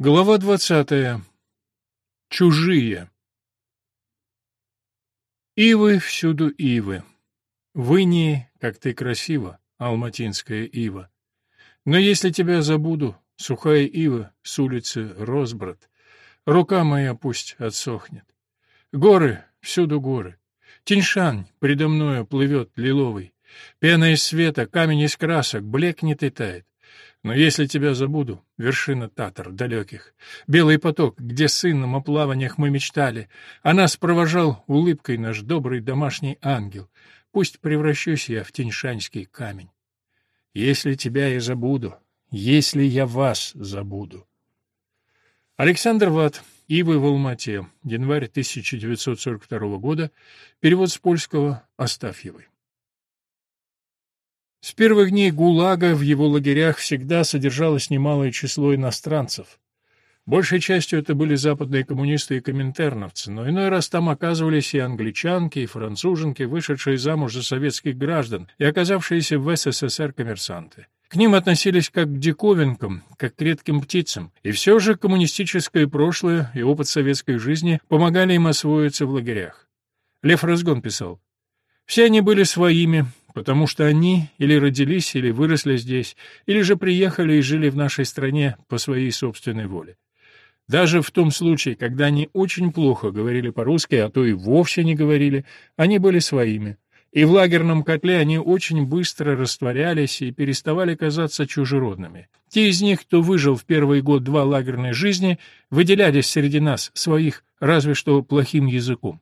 Глава двадцатая. Чужие. Ивы всюду ивы. В Инии, как ты красива, алматинская ива. Но если тебя забуду, сухая ива с улицы Росброд, рука моя пусть отсохнет. Горы, всюду горы. Тиньшань предо мною плывет лиловый. Пена из света, камень из красок, блекнет и тает. Но если тебя забуду, вершина татар далеких, белый поток, где сыном о плаваниях мы мечтали, а нас провожал улыбкой наш добрый домашний ангел, пусть превращусь я в теньшанский камень. Если тебя я забуду, если я вас забуду. Александр Ват, Ивы в Алмате, январь 1942 года, перевод с польского Остафьевой. С первых дней ГУЛАГа в его лагерях всегда содержалось немалое число иностранцев. Большей частью это были западные коммунисты и коминтерновцы, но иной раз там оказывались и англичанки, и француженки, вышедшие замуж за советских граждан и оказавшиеся в СССР коммерсанты. К ним относились как к диковинкам, как к редким птицам, и все же коммунистическое прошлое и опыт советской жизни помогали им освоиться в лагерях. Лев Разгон писал, «Все они были своими, потому что они или родились, или выросли здесь, или же приехали и жили в нашей стране по своей собственной воле. Даже в том случае, когда они очень плохо говорили по-русски, а то и вовсе не говорили, они были своими. И в лагерном котле они очень быстро растворялись и переставали казаться чужеродными. Те из них, кто выжил в первый год-два лагерной жизни, выделялись среди нас, своих, разве что плохим языком.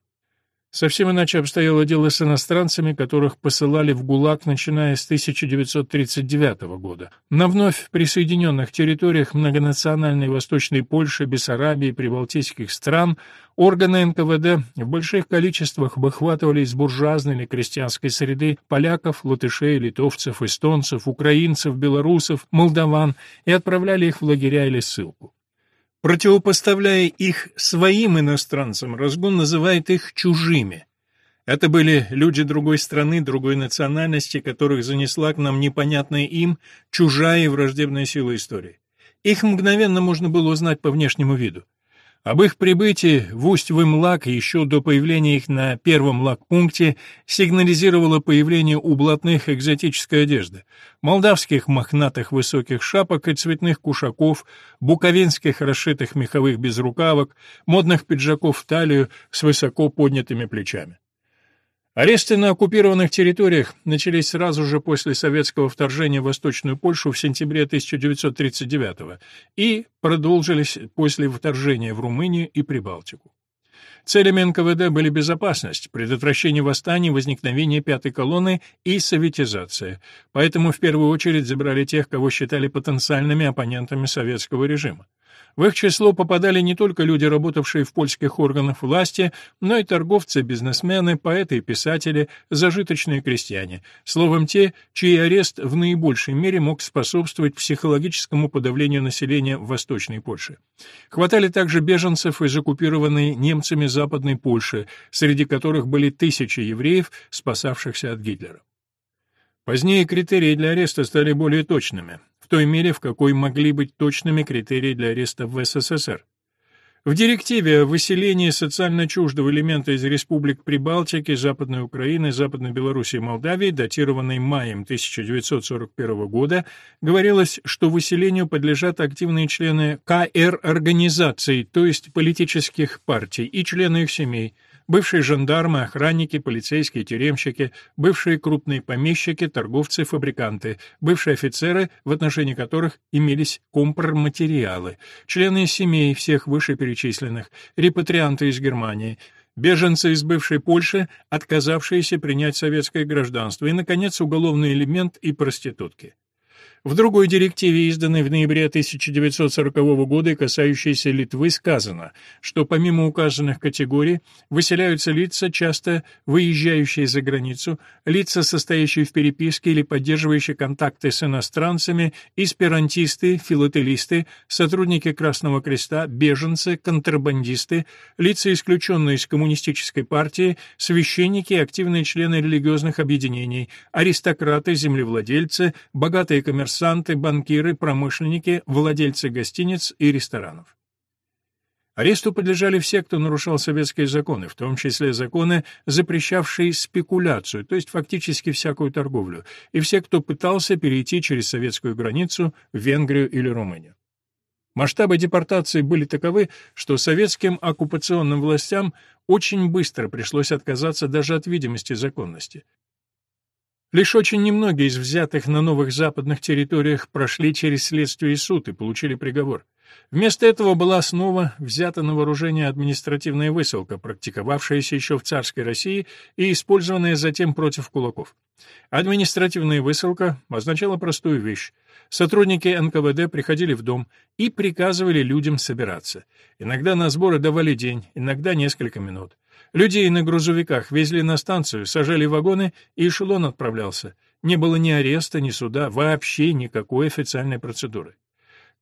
Совсем иначе обстояло дело с иностранцами, которых посылали в ГУЛАГ, начиная с 1939 года. На вновь присоединенных территориях многонациональной Восточной Польши, Бессарабии, Прибалтийских стран органы НКВД в больших количествах выхватывали из буржуазной или крестьянской среды поляков, латышей, литовцев, эстонцев, украинцев, белорусов, молдаван и отправляли их в лагеря или ссылку. Противопоставляя их своим иностранцам, Разгон называет их чужими. Это были люди другой страны, другой национальности, которых занесла к нам непонятная им чужая и враждебная сила истории. Их мгновенно можно было узнать по внешнему виду. Об их прибытии в Усть-Вымлак еще до появления их на первом лагпункте сигнализировало появление у блатных экзотической одежды, молдавских мохнатых высоких шапок и цветных кушаков, буковинских расшитых меховых безрукавок, модных пиджаков в талию с высоко поднятыми плечами. Аресты на оккупированных территориях начались сразу же после советского вторжения в Восточную Польшу в сентябре 1939 и продолжились после вторжения в Румынию и Прибалтику. Целями НКВД были безопасность, предотвращение восстаний, возникновение пятой колонны и советизация, поэтому в первую очередь забрали тех, кого считали потенциальными оппонентами советского режима. В их число попадали не только люди, работавшие в польских органах власти, но и торговцы, бизнесмены, поэты и писатели, зажиточные крестьяне, словом, те, чей арест в наибольшей мере мог способствовать психологическому подавлению населения в Восточной Польше. Хватали также беженцев из оккупированной немцами Западной Польши, среди которых были тысячи евреев, спасавшихся от Гитлера. Позднее критерии для ареста стали более точными той мере, в какой могли быть точными критерии для ареста в СССР. В директиве о выселении социально чуждого элемента из республик Прибалтики, Западной Украины, Западной Белоруссии и Молдавии, датированной маем 1941 года, говорилось, что выселению подлежат активные члены КР-организаций, то есть политических партий, и члены их семей – бывшие жандармы, охранники, полицейские, тюремщики, бывшие крупные помещики, торговцы, фабриканты, бывшие офицеры, в отношении которых имелись компроматериалы, члены семей всех вышеперечисленных, репатрианты из Германии, беженцы из бывшей Польши, отказавшиеся принять советское гражданство, и, наконец, уголовный элемент и проститутки. В другой директиве, изданной в ноябре 1940 года и касающейся Литвы, сказано, что помимо указанных категорий выселяются лица, часто выезжающие за границу, лица, состоящие в переписке или поддерживающие контакты с иностранцами, эсперантисты, филателисты, сотрудники Красного Креста, беженцы, контрабандисты, лица, исключенные из коммунистической партии, священники и активные члены религиозных объединений, аристократы, землевладельцы, богатые коммерсанты, коммерсанты, банкиры, промышленники, владельцы гостиниц и ресторанов. Аресту подлежали все, кто нарушал советские законы, в том числе законы, запрещавшие спекуляцию, то есть фактически всякую торговлю, и все, кто пытался перейти через советскую границу в Венгрию или Румынию. Масштабы депортации были таковы, что советским оккупационным властям очень быстро пришлось отказаться даже от видимости законности. Лишь очень немногие из взятых на новых западных территориях прошли через следствие и суд и получили приговор. Вместо этого была снова взята на вооружение административная высылка, практиковавшаяся еще в царской России и использованная затем против кулаков. Административная высылка означала простую вещь. Сотрудники НКВД приходили в дом и приказывали людям собираться. Иногда на сборы давали день, иногда несколько минут. Людей на грузовиках везли на станцию, сажали вагоны, и эшелон отправлялся. Не было ни ареста, ни суда, вообще никакой официальной процедуры.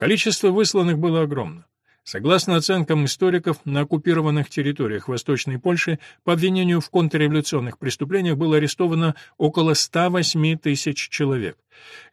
Количество высланных было огромно. Согласно оценкам историков, на оккупированных территориях Восточной Польши по обвинению в контрреволюционных преступлениях было арестовано около 108 тысяч человек.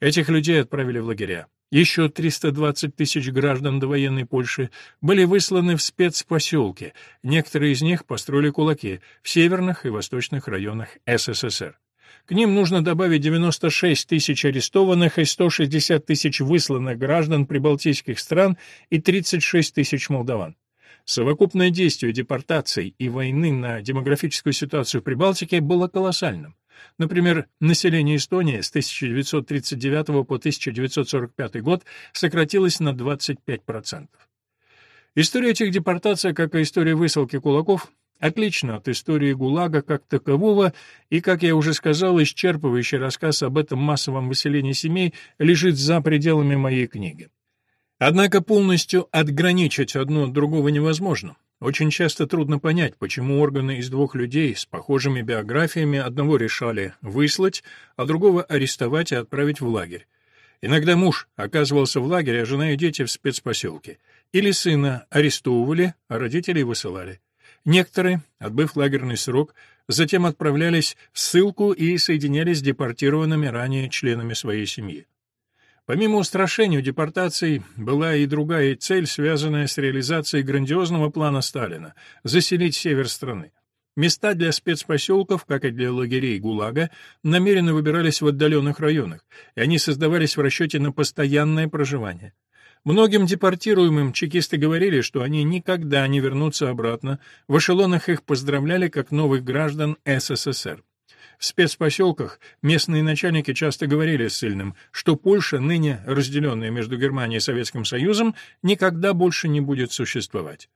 Этих людей отправили в лагеря. Еще 320 тысяч граждан довоенной Польши были высланы в спецпоселки, некоторые из них построили кулаки в северных и восточных районах СССР. К ним нужно добавить 96 тысяч арестованных и 160 тысяч высланных граждан прибалтийских стран и 36 тысяч молдаван. Совокупное действие депортаций и войны на демографическую ситуацию в Прибалтике было колоссальным. Например, население Эстонии с 1939 по 1945 год сократилось на 25%. История этих депортаций, как и история высылки кулаков, Отлично от истории ГУЛАГа как такового, и, как я уже сказал, исчерпывающий рассказ об этом массовом выселении семей лежит за пределами моей книги. Однако полностью отграничить одно от другого невозможно. Очень часто трудно понять, почему органы из двух людей с похожими биографиями одного решали выслать, а другого арестовать и отправить в лагерь. Иногда муж оказывался в лагере, а жена и дети в спецпоселке. Или сына арестовывали, а родителей высылали. Некоторые, отбыв лагерный срок, затем отправлялись в ссылку и соединялись с депортированными ранее членами своей семьи. Помимо устрашения депортаций была и другая цель, связанная с реализацией грандиозного плана Сталина — заселить север страны. Места для спецпоселков, как и для лагерей ГУЛАГа, намеренно выбирались в отдаленных районах, и они создавались в расчете на постоянное проживание. Многим депортируемым чекисты говорили, что они никогда не вернутся обратно, в эшелонах их поздравляли как новых граждан СССР. В спецпоселках местные начальники часто говорили ссыльным, что Польша, ныне разделенная между Германией и Советским Союзом, никогда больше не будет существовать.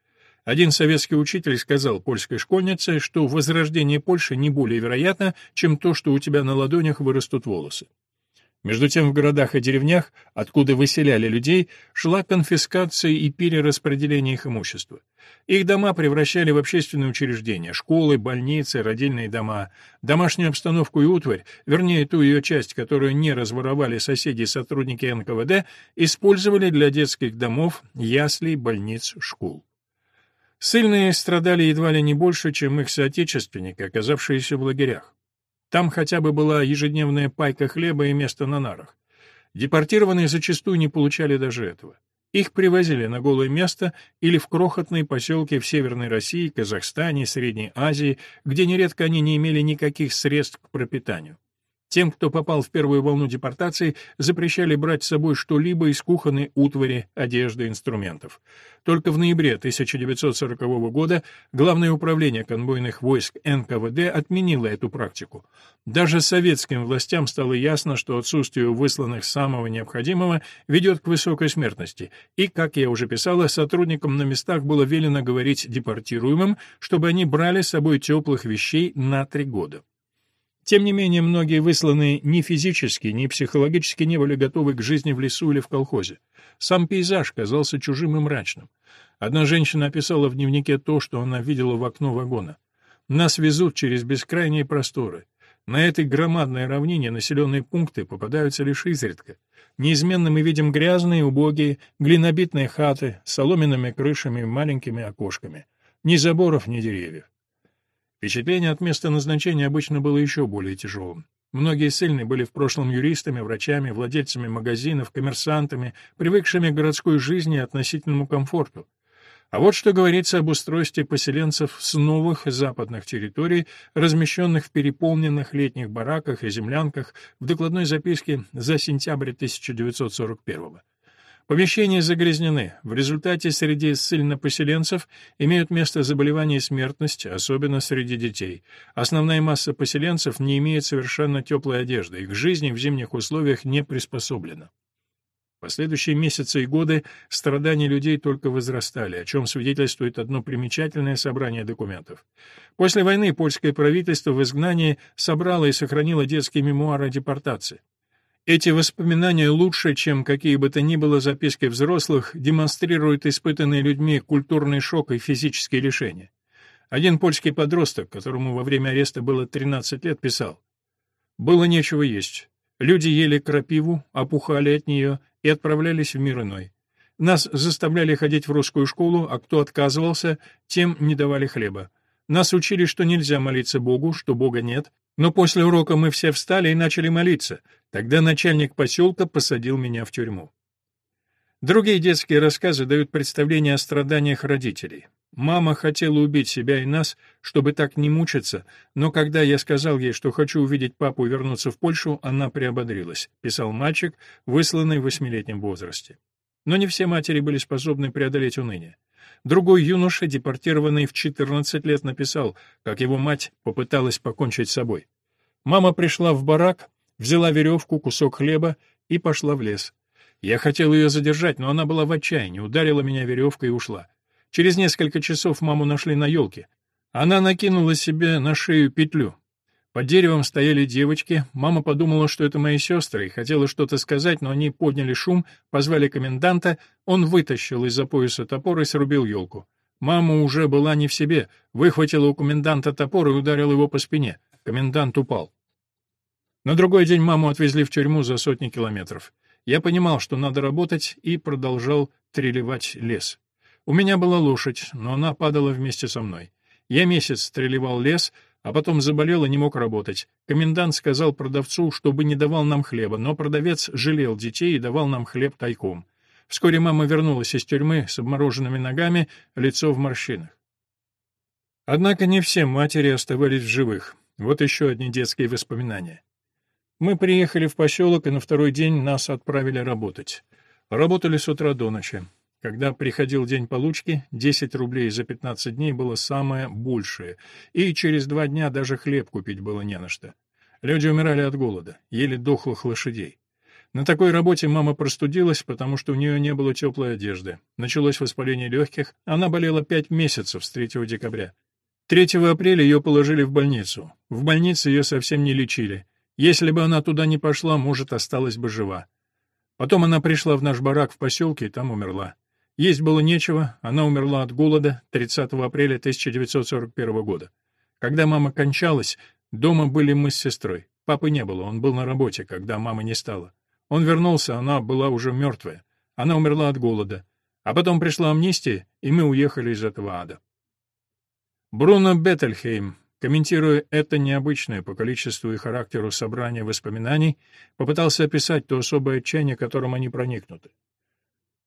Один советский учитель сказал польской школьнице, что возрождение Польши не более вероятно, чем то, что у тебя на ладонях вырастут волосы. Между тем в городах и деревнях, откуда выселяли людей, шла конфискация и перераспределение их имущества. Их дома превращали в общественные учреждения, школы, больницы, родильные дома. Домашнюю обстановку и утварь, вернее, ту ее часть, которую не разворовали соседи и сотрудники НКВД, использовали для детских домов, яслей, больниц, школ. Сыльные страдали едва ли не больше, чем их соотечественники, оказавшиеся в лагерях. Там хотя бы была ежедневная пайка хлеба и место на нарах. Депортированные зачастую не получали даже этого. Их привозили на голое место или в крохотные поселки в Северной России, Казахстане, Средней Азии, где нередко они не имели никаких средств к пропитанию. Тем, кто попал в первую волну депортации, запрещали брать с собой что-либо из кухонной утвари, одежды, инструментов. Только в ноябре 1940 года Главное управление конвойных войск НКВД отменило эту практику. Даже советским властям стало ясно, что отсутствие высланных самого необходимого ведет к высокой смертности, и, как я уже писала, сотрудникам на местах было велено говорить депортируемым, чтобы они брали с собой теплых вещей на три года. Тем не менее, многие высланные ни физически, ни психологически не были готовы к жизни в лесу или в колхозе. Сам пейзаж казался чужим и мрачным. Одна женщина описала в дневнике то, что она видела в окно вагона. «Нас везут через бескрайние просторы. На этой громадной равнине населенные пункты попадаются лишь изредка. Неизменно мы видим грязные, убогие, глинобитные хаты с соломенными крышами и маленькими окошками. Ни заборов, ни деревьев. Впечатление от места назначения обычно было еще более тяжелым. Многие ссыльные были в прошлом юристами, врачами, владельцами магазинов, коммерсантами, привыкшими к городской жизни и относительному комфорту. А вот что говорится об устройстве поселенцев с новых западных территорий, размещенных в переполненных летних бараках и землянках в докладной записке за сентябрь 1941 года. Помещения загрязнены. В результате среди ссыльно-поселенцев имеют место заболевания и смертность, особенно среди детей. Основная масса поселенцев не имеет совершенно теплой одежды, их жизнь в зимних условиях не приспособлена. Последующие месяцы и годы страдания людей только возрастали, о чем свидетельствует одно примечательное собрание документов. После войны польское правительство в изгнании собрало и сохранило детские мемуары о депортации. Эти воспоминания лучше, чем какие бы то ни было записки взрослых, демонстрируют испытанные людьми культурный шок и физические лишения. Один польский подросток, которому во время ареста было 13 лет, писал «Было нечего есть. Люди ели крапиву, опухали от нее и отправлялись в мир иной. Нас заставляли ходить в русскую школу, а кто отказывался, тем не давали хлеба. Нас учили, что нельзя молиться Богу, что Бога нет, но после урока мы все встали и начали молиться. Тогда начальник поселка посадил меня в тюрьму. Другие детские рассказы дают представление о страданиях родителей. Мама хотела убить себя и нас, чтобы так не мучиться, но когда я сказал ей, что хочу увидеть папу и вернуться в Польшу, она приободрилась, писал мальчик, высланный в восьмилетнем возрасте. Но не все матери были способны преодолеть уныние. Другой юноша, депортированный в 14 лет, написал, как его мать попыталась покончить с собой. Мама пришла в барак, взяла веревку, кусок хлеба и пошла в лес. Я хотел ее задержать, но она была в отчаянии, ударила меня веревкой и ушла. Через несколько часов маму нашли на елке. Она накинула себе на шею петлю. Под деревом стояли девочки, мама подумала, что это мои сестры, и хотела что-то сказать, но они подняли шум, позвали коменданта, он вытащил из-за пояса топор и срубил елку. Мама уже была не в себе, выхватила у коменданта топор и ударила его по спине. Комендант упал. На другой день маму отвезли в тюрьму за сотни километров. Я понимал, что надо работать, и продолжал трелевать лес. У меня была лошадь, но она падала вместе со мной. Я месяц трелевал лес, а потом заболел и не мог работать. Комендант сказал продавцу, чтобы не давал нам хлеба, но продавец жалел детей и давал нам хлеб тайком. Вскоре мама вернулась из тюрьмы с обмороженными ногами, лицо в морщинах. Однако не все матери оставались в живых. Вот еще одни детские воспоминания. Мы приехали в поселок, и на второй день нас отправили работать. Работали с утра до ночи. Когда приходил день получки, 10 рублей за 15 дней было самое большее, и через два дня даже хлеб купить было не на что. Люди умирали от голода, ели дохлых лошадей. На такой работе мама простудилась, потому что у нее не было теплой одежды. Началось воспаление легких, она болела пять месяцев с 3 декабря. 3 апреля ее положили в больницу. В больнице ее совсем не лечили. Если бы она туда не пошла, может, осталась бы жива. Потом она пришла в наш барак в поселке и там умерла. Есть было нечего, она умерла от голода 30 апреля 1941 года. Когда мама кончалась, дома были мы с сестрой. Папы не было, он был на работе, когда мамы не стало. Он вернулся, она была уже мертвая. Она умерла от голода. А потом пришла амнистия, и мы уехали из этого ада. Бруно Беттельхейм, комментируя это необычное по количеству и характеру собрание воспоминаний, попытался описать то особое отчаяние, которым они проникнуты.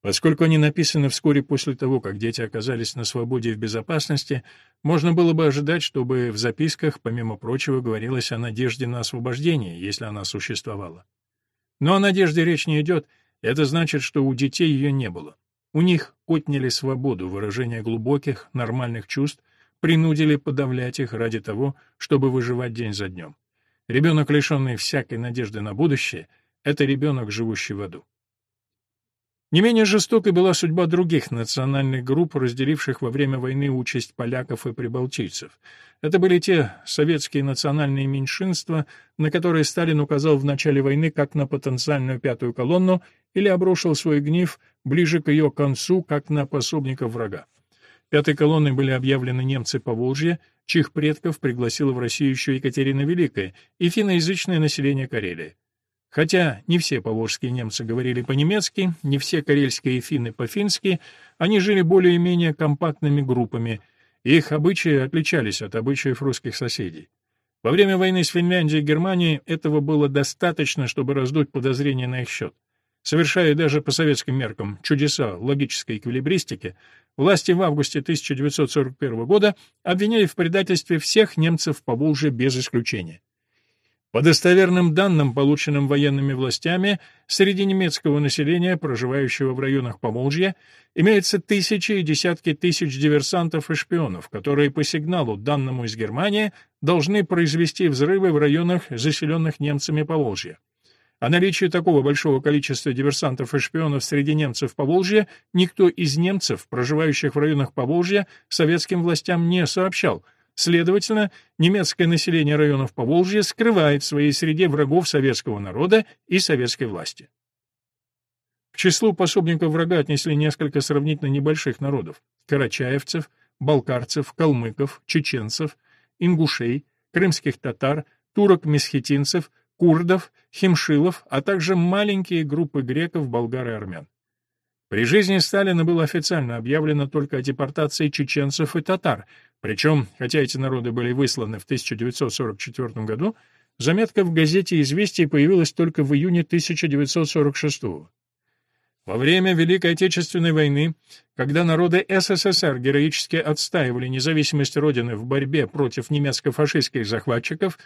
Поскольку они написаны вскоре после того, как дети оказались на свободе и в безопасности, можно было бы ожидать, чтобы в записках, помимо прочего, говорилось о надежде на освобождение, если она существовала. Но о надежде речь не идет, это значит, что у детей ее не было. У них отняли свободу выражения глубоких, нормальных чувств, принудили подавлять их ради того, чтобы выживать день за днем. Ребенок, лишенный всякой надежды на будущее, — это ребенок, живущий в аду. Не менее жестокой была судьба других национальных групп, разделивших во время войны участь поляков и прибалтийцев. Это были те советские национальные меньшинства, на которые Сталин указал в начале войны как на потенциальную пятую колонну или обрушил свой гнев ближе к ее концу, как на пособников врага. Пятой колонной были объявлены немцы по Волжье, чьих предков пригласила в Россию еще Екатерина Великая, и финноязычное население Карелии. Хотя не все поволжские немцы говорили по-немецки, не все карельские финны по-фински, они жили более-менее компактными группами, и их обычаи отличались от обычаев русских соседей. Во время войны с Финляндией и Германией этого было достаточно, чтобы раздуть подозрения на их счет. Совершая даже по советским меркам чудеса логической эквилибристики, власти в августе 1941 года обвинили в предательстве всех немцев по Волжье без исключения. По достоверным данным, полученным военными властями, среди немецкого населения, проживающего в районах Поволжья, имеются тысячи и десятки тысяч диверсантов и шпионов, которые по сигналу, данному из Германии, должны произвести взрывы в районах, заселенных немцами Поволжья. О наличии такого большого количества диверсантов и шпионов среди немцев Поволжья никто из немцев, проживающих в районах Поволжья, советским властям не сообщал – Следовательно, немецкое население районов Поволжья скрывает в своей среде врагов советского народа и советской власти. К числу пособников врага отнесли несколько сравнительно небольших народов – карачаевцев, балкарцев, калмыков, чеченцев, ингушей, крымских татар, турок-месхетинцев, курдов, химшилов, а также маленькие группы греков, болгар и армян. При жизни Сталина было официально объявлено только о депортации чеченцев и татар, причем, хотя эти народы были высланы в 1944 году, заметка в газете «Известия» появилась только в июне 1946 года. Во время Великой Отечественной войны, когда народы СССР героически отстаивали независимость Родины в борьбе против немецко-фашистских захватчиков,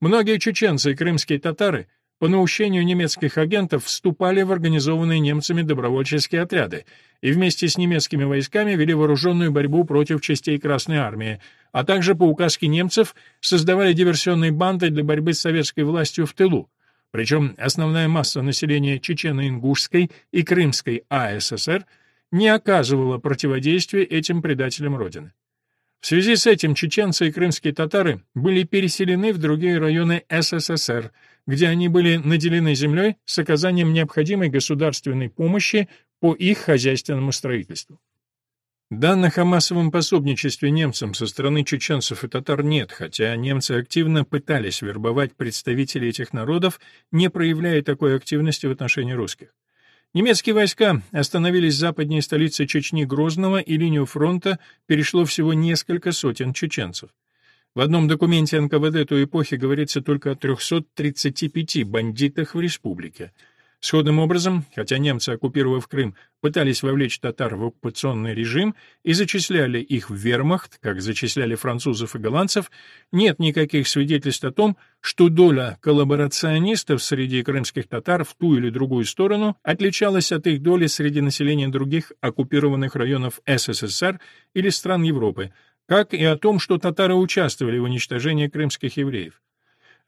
многие чеченцы и крымские татары – по наущению немецких агентов вступали в организованные немцами добровольческие отряды и вместе с немецкими войсками вели вооруженную борьбу против частей Красной Армии, а также по указке немцев создавали диверсионные банды для борьбы с советской властью в тылу. Причем основная масса населения Чечено-Ингушской и Крымской АССР не оказывала противодействия этим предателям Родины. В связи с этим чеченцы и крымские татары были переселены в другие районы СССР – где они были наделены землей с оказанием необходимой государственной помощи по их хозяйственному строительству. Данных о массовом пособничестве немцам со стороны чеченцев и татар нет, хотя немцы активно пытались вербовать представителей этих народов, не проявляя такой активности в отношении русских. Немецкие войска остановились западнее столицы Чечни Грозного, и линию фронта перешло всего несколько сотен чеченцев. В одном документе НКВД той эпохи говорится только о 335 бандитах в республике. Сходным образом, хотя немцы, оккупировав Крым, пытались вовлечь татар в оккупационный режим и зачисляли их в вермахт, как зачисляли французов и голландцев, нет никаких свидетельств о том, что доля коллаборационистов среди крымских татар в ту или другую сторону отличалась от их доли среди населения других оккупированных районов СССР или стран Европы, как и о том, что татары участвовали в уничтожении крымских евреев.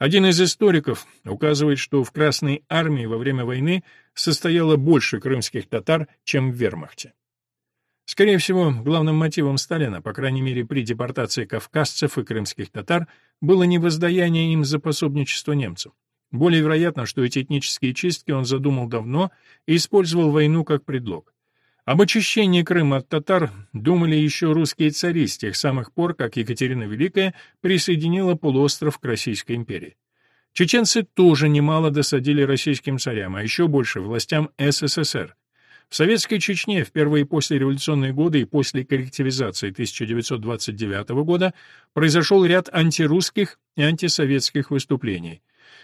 Один из историков указывает, что в Красной армии во время войны состояло больше крымских татар, чем в вермахте. Скорее всего, главным мотивом Сталина, по крайней мере при депортации кавказцев и крымских татар, было не воздаяние им за пособничество немцам. Более вероятно, что эти этнические чистки он задумал давно и использовал войну как предлог. Об очищении Крыма от татар думали еще русские цари с тех самых пор, как Екатерина Великая присоединила полуостров к Российской империи. Чеченцы тоже немало досадили российским царям, а еще больше властям СССР. В советской Чечне в первые послереволюционные годы и после коллективизации 1929 года произошел ряд антирусских и антисоветских выступлений.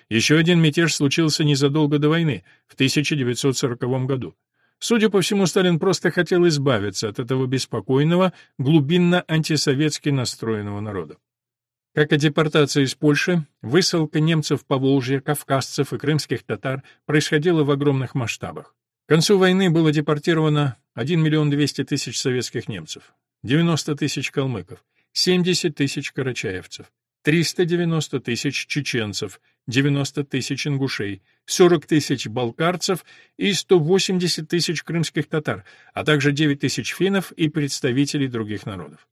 Еще один мятеж случился незадолго до войны, в 1940 году. Судя по всему, Сталин просто хотел избавиться от этого беспокойного, глубинно антисоветски настроенного народа. Как и депортация из Польши, высылка немцев по Волжье, кавказцев и крымских татар происходила в огромных масштабах. К концу войны было депортировано 1 миллион 200 тысяч советских немцев, 90 тысяч калмыков, 70 тысяч карачаевцев, 390 тысяч чеченцев, 90 тысяч ингушей, 40 тысяч балкарцев и 180 тысяч крымских татар, а также 9 тысяч финнов и представителей других народов.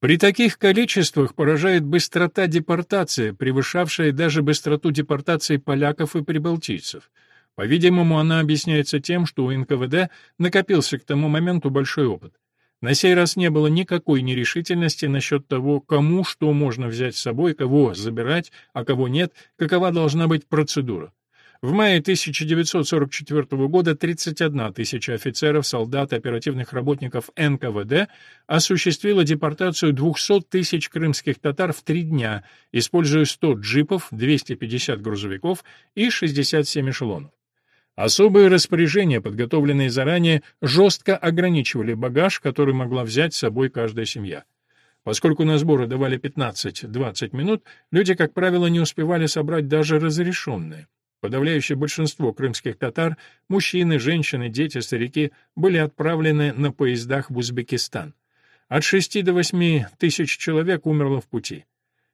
При таких количествах поражает быстрота депортации, превышавшая даже быстроту депортации поляков и прибалтийцев. По-видимому, она объясняется тем, что у НКВД накопился к тому моменту большой опыт. На сей раз не было никакой нерешительности насчет того, кому что можно взять с собой, кого забирать, а кого нет, какова должна быть процедура. В мае 1944 года 31 тысяча офицеров, солдат оперативных работников НКВД осуществила депортацию 200 тысяч крымских татар в три дня, используя 100 джипов, 250 грузовиков и 67 эшелонов. Особые распоряжения, подготовленные заранее, жестко ограничивали багаж, который могла взять с собой каждая семья. Поскольку на сборы давали 15-20 минут, люди, как правило, не успевали собрать даже разрешенные. Подавляющее большинство крымских татар, мужчины, женщины, дети, старики, были отправлены на поездах в Узбекистан. От 6 до 8 тысяч человек умерло в пути.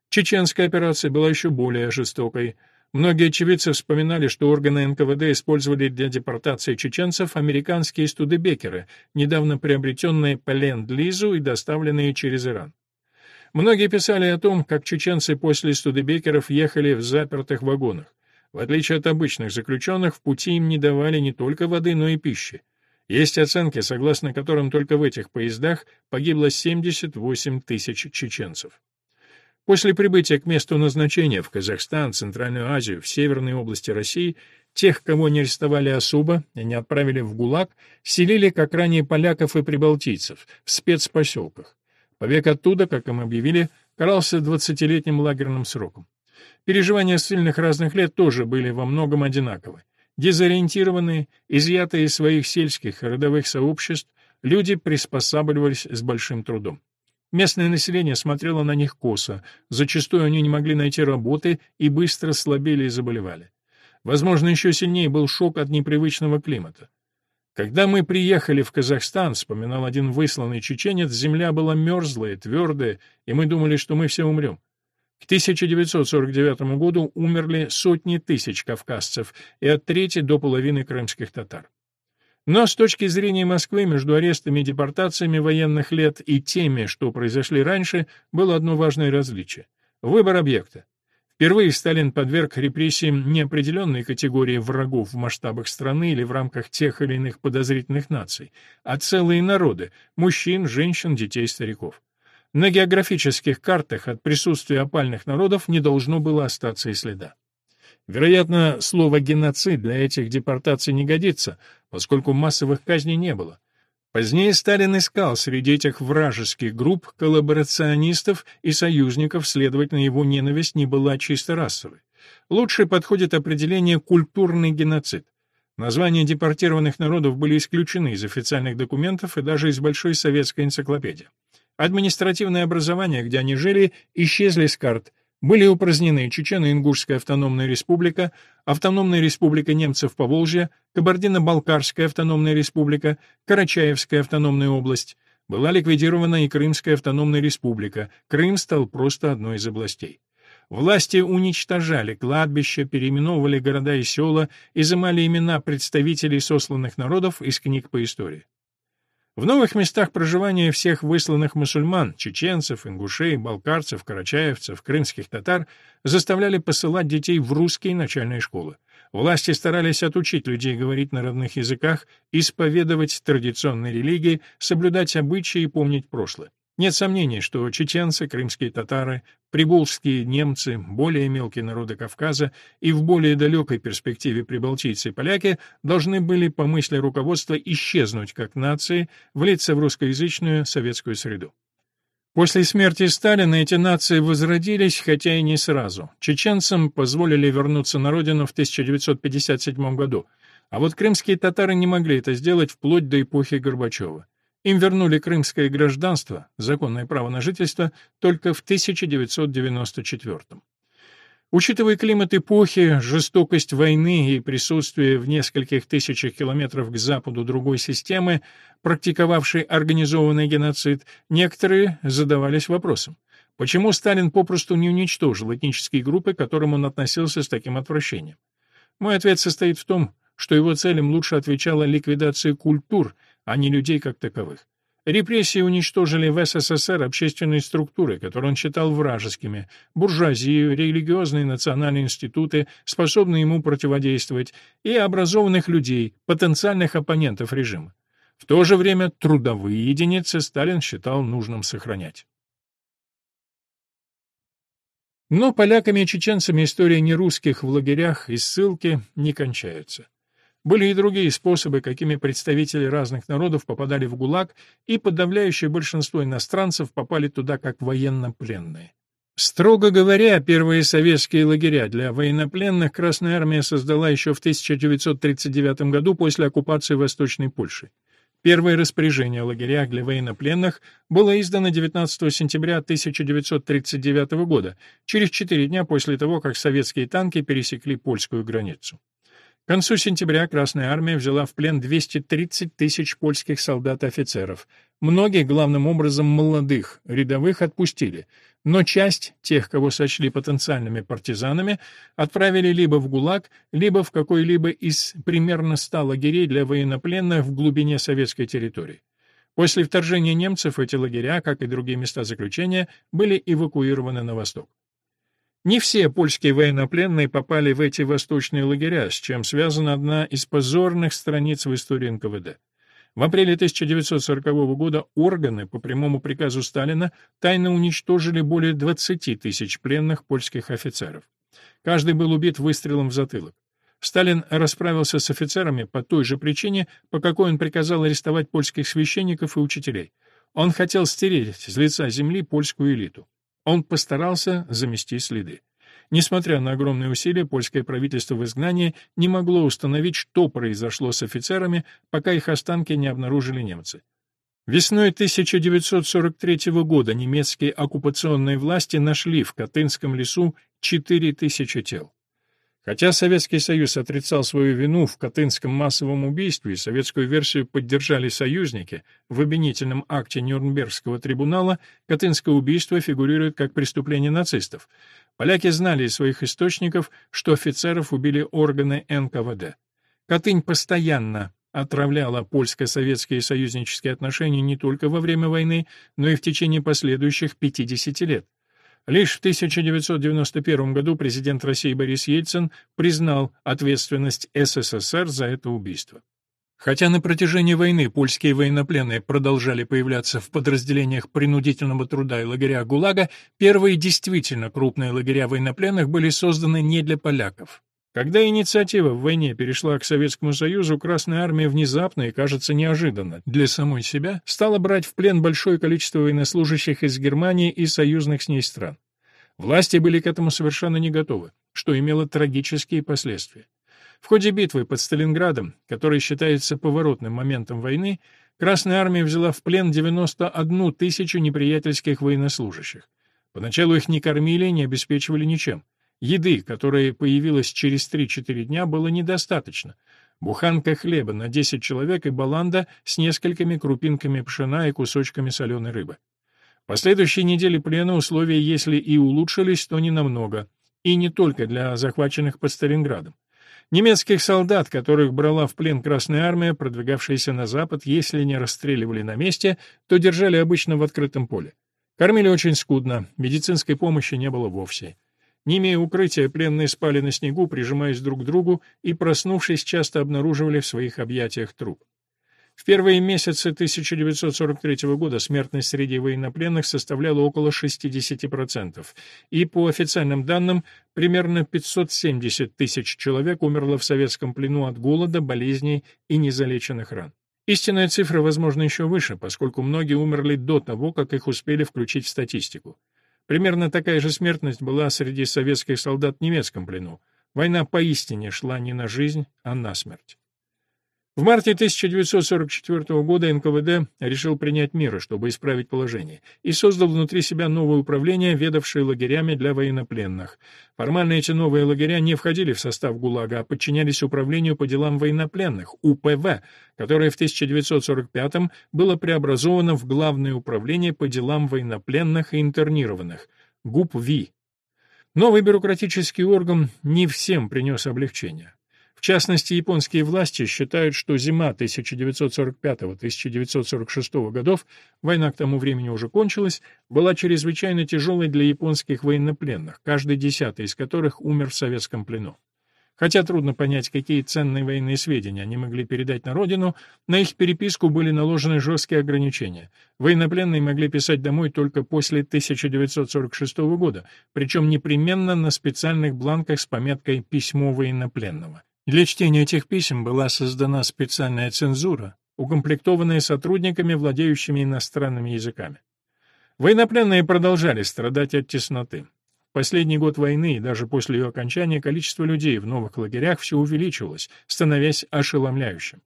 Чеченская операция была еще более жестокой. Многие очевидцы вспоминали, что органы НКВД использовали для депортации чеченцев американские студебекеры, недавно приобретенные по ленд-лизу и доставленные через Иран. Многие писали о том, как чеченцы после студебекеров ехали в запертых вагонах. В отличие от обычных заключенных, в пути им не давали не только воды, но и пищи. Есть оценки, согласно которым только в этих поездах погибло 78 тысяч чеченцев. После прибытия к месту назначения в Казахстан, Центральную Азию, в северные области России, тех, кого не арестовали особо и не отправили в ГУЛАГ, селили, как ранее поляков и прибалтийцев, в спецпоселках. Побег оттуда, как им объявили, карался 20-летним лагерным сроком. Переживания ссыльных разных лет тоже были во многом одинаковы. Дезориентированные, изъятые из своих сельских и родовых сообществ, люди приспосабливались с большим трудом. Местное население смотрело на них косо, зачастую они не могли найти работы и быстро слабели и заболевали. Возможно, еще сильнее был шок от непривычного климата. Когда мы приехали в Казахстан, вспоминал один высланный чеченец, земля была мерзлая, твердая, и мы думали, что мы все умрем. К 1949 году умерли сотни тысяч кавказцев и от трети до половины крымских татар. Но с точки зрения Москвы между арестами и депортациями военных лет и теми, что произошли раньше, было одно важное различие — выбор объекта. Впервые Сталин подверг репрессиям неопределенной категории врагов в масштабах страны или в рамках тех или иных подозрительных наций, а целые народы — мужчин, женщин, детей, стариков. На географических картах от присутствия опальных народов не должно было остаться и следа. Вероятно, слово «геноцид» для этих депортаций не годится, поскольку массовых казней не было. Позднее Сталин искал среди этих вражеских групп коллаборационистов и союзников, следовательно, его ненависть не была чисто расовой. Лучше подходит определение «культурный геноцид». Названия депортированных народов были исключены из официальных документов и даже из Большой советской энциклопедии. Административное образование, где они жили, исчезли с карт. Были упразднены Чечено-Ингушская автономная республика, Автономная республика немцев Поволжья, Кабардино-Балкарская автономная республика, Карачаевская автономная область. Была ликвидирована и Крымская автономная республика. Крым стал просто одной из областей. Власти уничтожали кладбища, переименовывали города и села, изымали имена представителей сосланных народов из книг по истории. В новых местах проживания всех высланных мусульман, чеченцев, ингушей, балкарцев, карачаевцев, крымских татар заставляли посылать детей в русские начальные школы. Власти старались отучить людей говорить на родных языках, исповедовать традиционные религии, соблюдать обычаи и помнить прошлое. Нет сомнений, что чеченцы, крымские татары, прибулские немцы, более мелкие народы Кавказа и в более далекой перспективе прибалтийцы и поляки должны были, по мысли руководства, исчезнуть как нации, влиться в русскоязычную советскую среду. После смерти Сталина эти нации возродились, хотя и не сразу. Чеченцам позволили вернуться на родину в 1957 году, а вот крымские татары не могли это сделать вплоть до эпохи Горбачева. Им вернули крымское гражданство, законное право на жительство, только в 1994 Учитывая климат эпохи, жестокость войны и присутствие в нескольких тысячах километров к западу другой системы, практиковавшей организованный геноцид, некоторые задавались вопросом, почему Сталин попросту не уничтожил этнические группы, к которым он относился с таким отвращением. Мой ответ состоит в том, что его целям лучше отвечала ликвидация культур, а не людей как таковых. Репрессии уничтожили в СССР общественные структуры, которые он считал вражескими, буржуазию, религиозные национальные институты, способные ему противодействовать, и образованных людей, потенциальных оппонентов режима. В то же время трудовые единицы Сталин считал нужным сохранять. Но поляками и чеченцами история нерусских в лагерях и ссылки не кончается. Были и другие способы, какими представители разных народов попадали в ГУЛАГ, и подавляющее большинство иностранцев попали туда как военнопленные. Строго говоря, первые советские лагеря для военнопленных Красная Армия создала еще в 1939 году после оккупации Восточной Польши. Первое распоряжение о лагерях для военнопленных было издано 19 сентября 1939 года, через четыре дня после того, как советские танки пересекли польскую границу. К концу сентября Красная Армия взяла в плен 230 тысяч польских солдат и офицеров. Многих, главным образом, молодых, рядовых отпустили, но часть тех, кого сочли потенциальными партизанами, отправили либо в ГУЛАГ, либо в какой-либо из примерно 100 лагерей для военнопленных в глубине советской территории. После вторжения немцев эти лагеря, как и другие места заключения, были эвакуированы на восток. Не все польские военнопленные попали в эти восточные лагеря, с чем связана одна из позорных страниц в истории НКВД. В апреле 1940 года органы по прямому приказу Сталина тайно уничтожили более 20 тысяч пленных польских офицеров. Каждый был убит выстрелом в затылок. Сталин расправился с офицерами по той же причине, по какой он приказал арестовать польских священников и учителей. Он хотел стереть с лица земли польскую элиту. Он постарался замести следы. Несмотря на огромные усилия, польское правительство в изгнании не могло установить, что произошло с офицерами, пока их останки не обнаружили немцы. Весной 1943 года немецкие оккупационные власти нашли в Катынском лесу 4000 тел. Хотя Советский Союз отрицал свою вину в Катынском массовом убийстве и советскую версию поддержали союзники, в обвинительном акте Нюрнбергского трибунала Катынское убийство фигурирует как преступление нацистов. Поляки знали из своих источников, что офицеров убили органы НКВД. Катынь постоянно отравляла польско-советские союзнические отношения не только во время войны, но и в течение последующих 50 лет. Лишь в 1991 году президент России Борис Ельцин признал ответственность СССР за это убийство. Хотя на протяжении войны польские военнопленные продолжали появляться в подразделениях принудительного труда и лагеря ГУЛАГа, первые действительно крупные лагеря военнопленных были созданы не для поляков. Когда инициатива в войне перешла к Советскому Союзу, Красная Армия внезапно и, кажется, неожиданно для самой себя стала брать в плен большое количество военнослужащих из Германии и союзных с ней стран. Власти были к этому совершенно не готовы, что имело трагические последствия. В ходе битвы под Сталинградом, который считается поворотным моментом войны, Красная Армия взяла в плен 91 тысячу неприятельских военнослужащих. Поначалу их не кормили, не обеспечивали ничем. Еды, которая появилась через 3-4 дня, было недостаточно. Буханка хлеба на 10 человек и баланда с несколькими крупинками пшена и кусочками соленой рыбы. Последующие недели плена условия, если и улучшились, то не намного, и не только для захваченных под Сталинградом. Немецких солдат, которых брала в плен Красная Армия, продвигавшаяся на запад, если не расстреливали на месте, то держали обычно в открытом поле. Кормили очень скудно, медицинской помощи не было вовсе. Не имея укрытия, пленные спали на снегу, прижимаясь друг к другу, и, проснувшись, часто обнаруживали в своих объятиях труп. В первые месяцы 1943 года смертность среди военнопленных составляла около 60%, и, по официальным данным, примерно 570 тысяч человек умерло в советском плену от голода, болезней и незалеченных ран. Истинная цифра, возможно, еще выше, поскольку многие умерли до того, как их успели включить в статистику. Примерно такая же смертность была среди советских солдат в немецком плену. Война поистине шла не на жизнь, а на смерть. В марте 1944 года НКВД решил принять меры, чтобы исправить положение, и создал внутри себя новое управление, ведавшее лагерями для военнопленных. Формально эти новые лагеря не входили в состав ГУЛАГа, а подчинялись Управлению по делам военнопленных, УПВ, которое в 1945 было преобразовано в Главное управление по делам военнопленных и интернированных, ГУПВИ. Новый бюрократический орган не всем принес облегчение. В частности, японские власти считают, что зима 1945-1946 годов, война к тому времени уже кончилась, была чрезвычайно тяжелой для японских военнопленных, каждый десятый из которых умер в советском плену. Хотя трудно понять, какие ценные военные сведения они могли передать на родину, на их переписку были наложены жесткие ограничения. Военнопленные могли писать домой только после 1946 года, причем непременно на специальных бланках с пометкой «Письмо военнопленного». Для чтения этих писем была создана специальная цензура, укомплектованная сотрудниками, владеющими иностранными языками. Военнопленные продолжали страдать от тесноты. Последний год войны и даже после ее окончания количество людей в новых лагерях все увеличивалось, становясь ошеломляющим.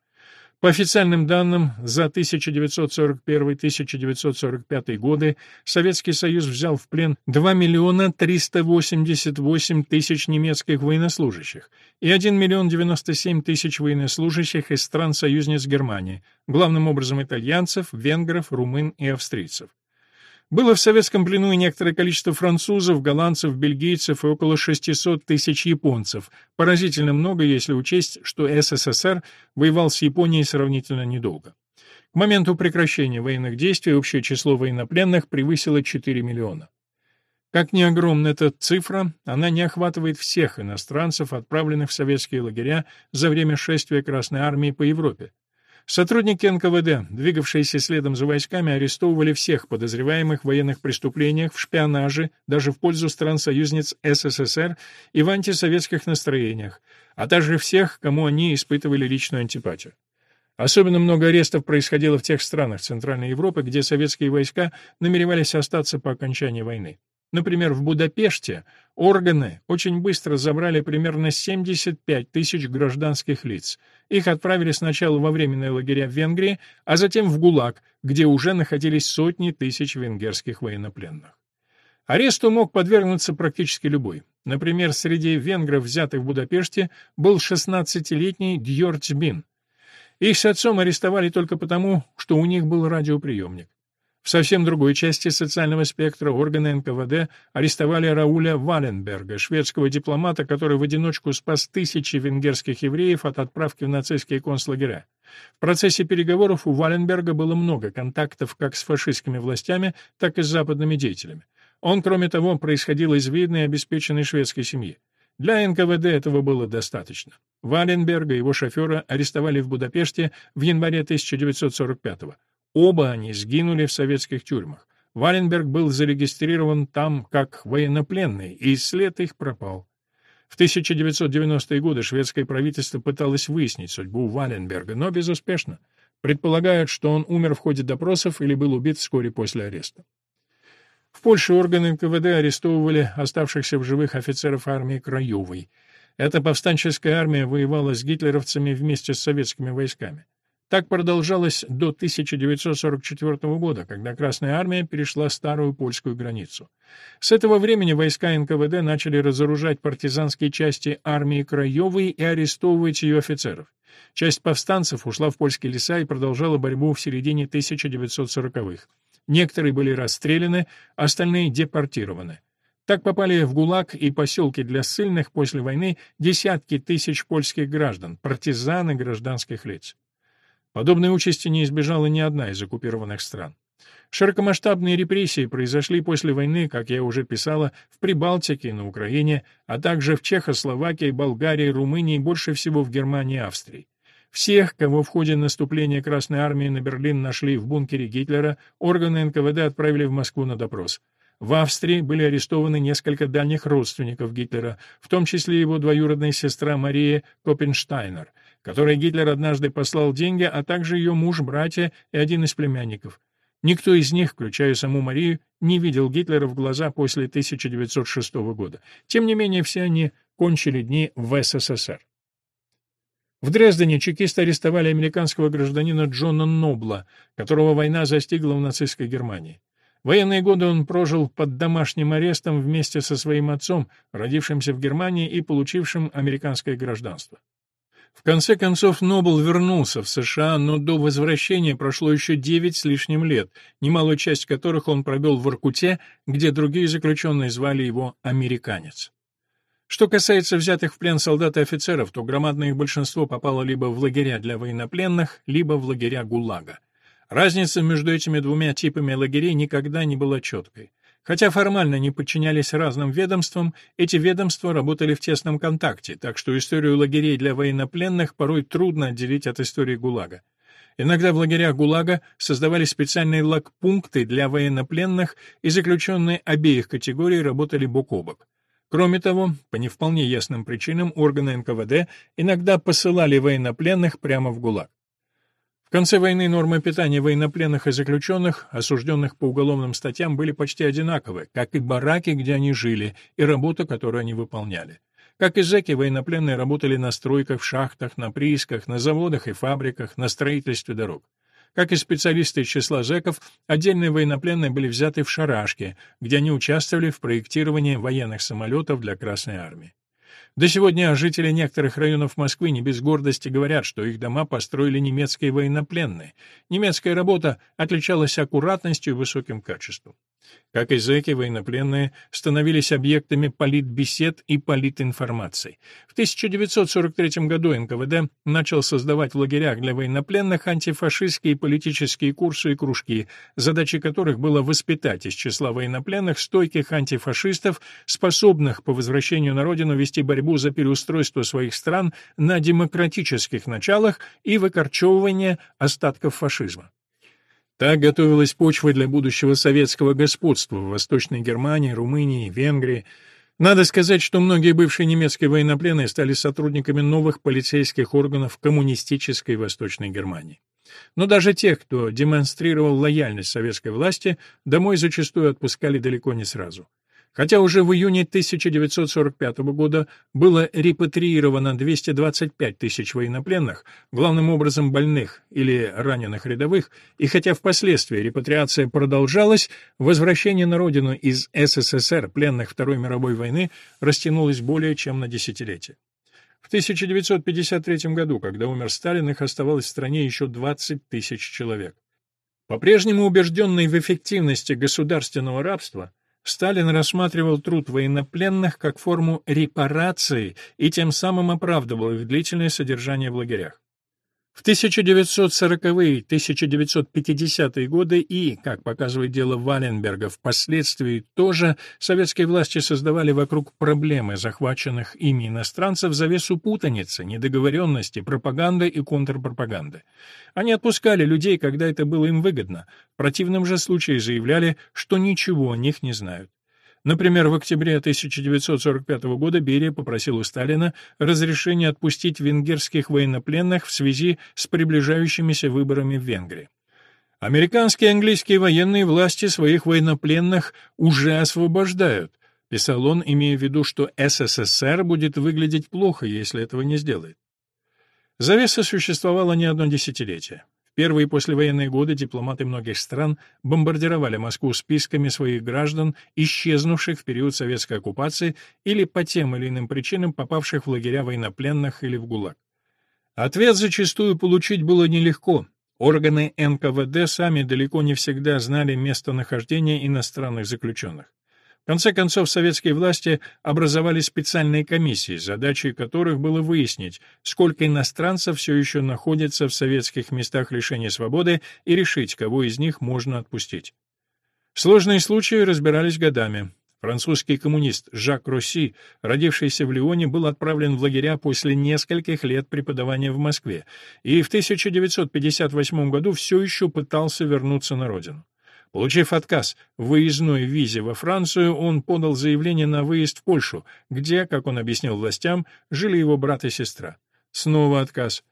По официальным данным, за 1941-1945 годы Советский Союз взял в плен 2 миллиона 388 тысяч немецких военнослужащих и 1 миллион 97 тысяч военнослужащих из стран-союзниц Германии, главным образом итальянцев, венгров, румын и австрийцев. Было в советском плену и некоторое количество французов, голландцев, бельгийцев и около 600 тысяч японцев. Поразительно много, если учесть, что СССР воевал с Японией сравнительно недолго. К моменту прекращения военных действий общее число военнопленных превысило 4 миллиона. Как ни огромна эта цифра, она не охватывает всех иностранцев, отправленных в советские лагеря за время шествия Красной Армии по Европе. Сотрудники НКВД, двигавшиеся следом за войсками, арестовывали всех подозреваемых в военных преступлениях, в шпионаже, даже в пользу стран-союзниц СССР и в антисоветских настроениях, а также всех, кому они испытывали личную антипатию. Особенно много арестов происходило в тех странах Центральной Европы, где советские войска намеревались остаться по окончании войны. Например, в Будапеште органы очень быстро забрали примерно 75 тысяч гражданских лиц. Их отправили сначала во временные лагеря в Венгрии, а затем в ГУЛАГ, где уже находились сотни тысяч венгерских военнопленных. Аресту мог подвергнуться практически любой. Например, среди венгров, взятых в Будапеште, был 16-летний Дьорц Бин. Их с отцом арестовали только потому, что у них был радиоприемник. В совсем другой части социального спектра органы НКВД арестовали Рауля Валенберга, шведского дипломата, который в одиночку спас тысячи венгерских евреев от отправки в нацистские концлагеря. В процессе переговоров у Валенберга было много контактов как с фашистскими властями, так и с западными деятелями. Он, кроме того, происходил из видной и обеспеченной шведской семьи. Для НКВД этого было достаточно. Валенберга и его шофера арестовали в Будапеште в январе 1945 года. Оба они сгинули в советских тюрьмах. Валенберг был зарегистрирован там как военнопленный, и след их пропал. В 1990-е годы шведское правительство пыталось выяснить судьбу Валенберга, но безуспешно. Предполагают, что он умер в ходе допросов или был убит вскоре после ареста. В Польше органы НКВД арестовывали оставшихся в живых офицеров армии Краевой. Эта повстанческая армия воевала с гитлеровцами вместе с советскими войсками. Так продолжалось до 1944 года, когда Красная Армия перешла старую польскую границу. С этого времени войска НКВД начали разоружать партизанские части армии Краевой и арестовывать ее офицеров. Часть повстанцев ушла в польские леса и продолжала борьбу в середине 1940-х. Некоторые были расстреляны, остальные депортированы. Так попали в ГУЛАГ и поселки для ссыльных после войны десятки тысяч польских граждан, партизан и гражданских лиц. Подобной участи не избежала ни одна из оккупированных стран. Широкомасштабные репрессии произошли после войны, как я уже писала, в Прибалтике, на Украине, а также в Чехословакии, Болгарии, Румынии, больше всего в Германии и Австрии. Всех, кого в ходе наступления Красной Армии на Берлин нашли в бункере Гитлера, органы НКВД отправили в Москву на допрос. В Австрии были арестованы несколько дальних родственников Гитлера, в том числе его двоюродная сестра Мария Копенштайнер — которой Гитлер однажды послал деньги, а также ее муж, братья и один из племянников. Никто из них, включая саму Марию, не видел Гитлера в глаза после 1906 года. Тем не менее, все они кончили дни в СССР. В Дрездене чекисты арестовали американского гражданина Джона Нобла, которого война застигла в нацистской Германии. Военные годы он прожил под домашним арестом вместе со своим отцом, родившимся в Германии и получившим американское гражданство. В конце концов, Нобл вернулся в США, но до возвращения прошло еще девять с лишним лет, немалую часть которых он провел в Иркуте, где другие заключенные звали его «американец». Что касается взятых в плен солдат и офицеров, то громадное их большинство попало либо в лагеря для военнопленных, либо в лагеря ГУЛАГа. Разница между этими двумя типами лагерей никогда не была четкой. Хотя формально не подчинялись разным ведомствам, эти ведомства работали в тесном контакте, так что историю лагерей для военнопленных порой трудно отделить от истории ГУЛАГа. Иногда в лагерях ГУЛАГа создавали специальные лагпункты для военнопленных, и заключенные обеих категорий работали бок о бок. Кроме того, по не вполне ясным причинам органы НКВД иногда посылали военнопленных прямо в ГУЛАГ. В конце войны нормы питания военнопленных и заключенных, осужденных по уголовным статьям, были почти одинаковы, как и бараки, где они жили, и работа, которую они выполняли. Как и зэки, военнопленные работали на стройках, в шахтах, на приисках, на заводах и фабриках, на строительстве дорог. Как и специалисты из числа зэков, отдельные военнопленные были взяты в шарашки, где они участвовали в проектировании военных самолетов для Красной Армии. До сегодня жители некоторых районов Москвы не без гордости говорят, что их дома построили немецкие военнопленные. Немецкая работа отличалась аккуратностью и высоким качеством. Как и зэки, военнопленные становились объектами политбесед и политинформации. В 1943 году НКВД начал создавать в лагерях для военнопленных антифашистские политические курсы и кружки, задачей которых было воспитать из числа военнопленных стойких антифашистов, способных по возвращению на родину вести борьбу за переустройство своих стран на демократических началах и выкорчевывание остатков фашизма. Так готовилась почва для будущего советского господства в Восточной Германии, Румынии, Венгрии. Надо сказать, что многие бывшие немецкие военнопленные стали сотрудниками новых полицейских органов коммунистической Восточной Германии. Но даже тех, кто демонстрировал лояльность советской власти, домой зачастую отпускали далеко не сразу. Хотя уже в июне 1945 года было репатриировано 225 тысяч военнопленных, главным образом больных или раненых рядовых, и хотя впоследствии репатриация продолжалась, возвращение на родину из СССР пленных Второй мировой войны растянулось более чем на десятилетие. В 1953 году, когда умер Сталин, их оставалось в стране еще 20 тысяч человек. По-прежнему убежденный в эффективности государственного рабства, Сталин рассматривал труд военнопленных как форму репарации и тем самым оправдывал их длительное содержание в лагерях. В 1940-е, 1950-е годы и, как показывает дело Валенберга, впоследствии тоже советские власти создавали вокруг проблемы захваченных ими иностранцев завесу путаницы, недоговоренности, пропаганды и контрпропаганды. Они отпускали людей, когда это было им выгодно, в противном же случае заявляли, что ничего о них не знают. Например, в октябре 1945 года Берия попросил у Сталина разрешения отпустить венгерских военнопленных в связи с приближающимися выборами в Венгрии. Американские и английские военные власти своих военнопленных уже освобождают, писал он, имея в виду, что СССР будет выглядеть плохо, если этого не сделает. Завеса существовала не одно десятилетие первые послевоенные годы дипломаты многих стран бомбардировали Москву списками своих граждан, исчезнувших в период советской оккупации или по тем или иным причинам попавших в лагеря военнопленных или в ГУЛАГ. Ответ зачастую получить было нелегко. Органы НКВД сами далеко не всегда знали местонахождение иностранных заключенных. В конце концов, советские власти образовали специальные комиссии, задачей которых было выяснить, сколько иностранцев все еще находится в советских местах лишения свободы и решить, кого из них можно отпустить. Сложные случаи разбирались годами. Французский коммунист Жак Росси, родившийся в Лионе, был отправлен в лагеря после нескольких лет преподавания в Москве и в 1958 году все еще пытался вернуться на родину. Получив отказ в выездной визе во Францию, он подал заявление на выезд в Польшу, где, как он объяснил властям, жили его брат и сестра. Снова отказ.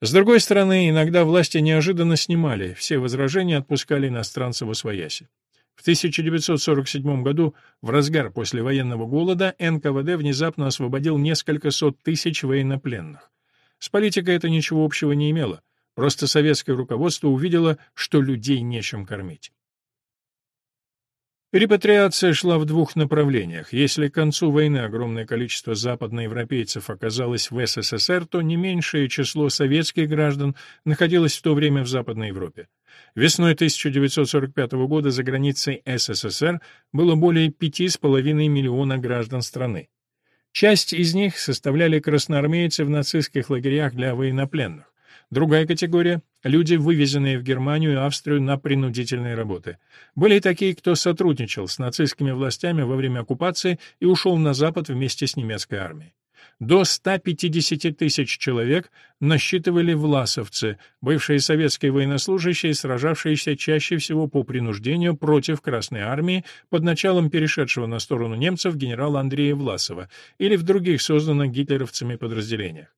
С другой стороны, иногда власти неожиданно снимали все возражения, отпускали иностранцев в свояси. В 1947 году, в разгар послевоенного голода, НКВД внезапно освободил несколько сот тысяч военнопленных. С политикой это ничего общего не имело. Просто советское руководство увидело, что людей нечем кормить. Репатриация шла в двух направлениях. Если к концу войны огромное количество западноевропейцев оказалось в СССР, то не меньшее число советских граждан находилось в то время в Западной Европе. Весной 1945 года за границей СССР было более 5,5 миллиона граждан страны. Часть из них составляли красноармейцы в нацистских лагерях для военнопленных. Другая категория — люди, вывезенные в Германию и Австрию на принудительные работы. Были и такие, кто сотрудничал с нацистскими властями во время оккупации и ушел на Запад вместе с немецкой армией. До 150 тысяч человек насчитывали власовцы, бывшие советские военнослужащие, сражавшиеся чаще всего по принуждению против Красной армии под началом перешедшего на сторону немцев генерала Андрея Власова или в других созданных гитлеровцами подразделениях.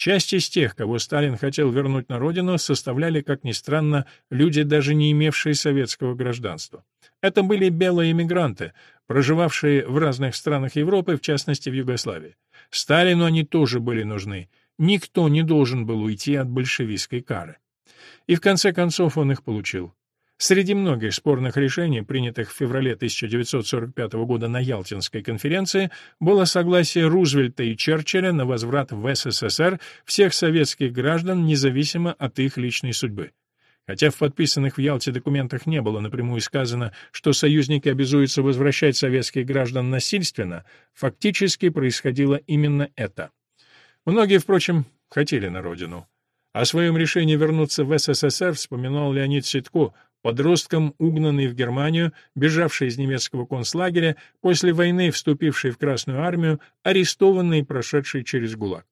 Часть из тех, кого Сталин хотел вернуть на родину, составляли, как ни странно, люди, даже не имевшие советского гражданства. Это были белые эмигранты, проживавшие в разных странах Европы, в частности в Югославии. Сталину они тоже были нужны. Никто не должен был уйти от большевистской кары. И в конце концов он их получил. Среди многих спорных решений, принятых в феврале 1945 года на Ялтинской конференции, было согласие Рузвельта и Черчилля на возврат в СССР всех советских граждан, независимо от их личной судьбы. Хотя в подписанных в Ялте документах не было напрямую сказано, что союзники обязуются возвращать советских граждан насильственно, фактически происходило именно это. Многие, впрочем, хотели на родину. О своем решении вернуться в СССР вспоминал Леонид Ситко, подростком, угнанный в Германию, бежавший из немецкого концлагеря, после войны вступивший в Красную армию, арестованный и прошедший через ГУЛАГ.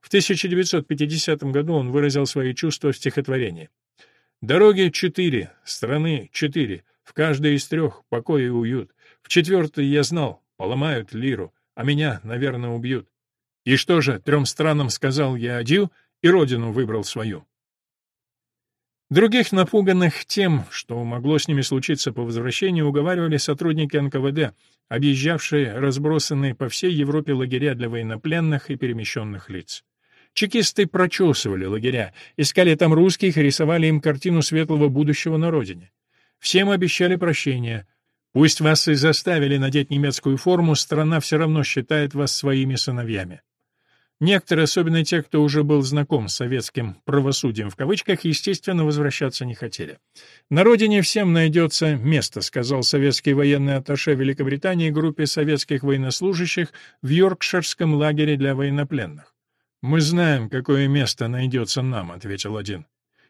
В 1950 году он выразил свои чувства в стихотворении. Дороги четыре, страны четыре, в каждой из трех покой и уют. В четвертой я знал, поломают лиру, а меня, наверное, убьют. И что же, трем странам сказал я адью и родину выбрал свою. Других напуганных тем, что могло с ними случиться по возвращении, уговаривали сотрудники НКВД, объезжавшие разбросанные по всей Европе лагеря для военнопленных и перемещенных лиц. Чекисты прочесывали лагеря, искали там русских и рисовали им картину светлого будущего на родине. Всем обещали прощения. Пусть вас и заставили надеть немецкую форму, страна все равно считает вас своими сыновьями. Некоторые, особенно те, кто уже был знаком с советским «правосудием» в кавычках, естественно, возвращаться не хотели. «На родине всем найдется место», — сказал советский военный атташе Великобритании группе советских военнослужащих в Йоркширском лагере для военнопленных. «Мы знаем, какое место найдется нам», — ответил один.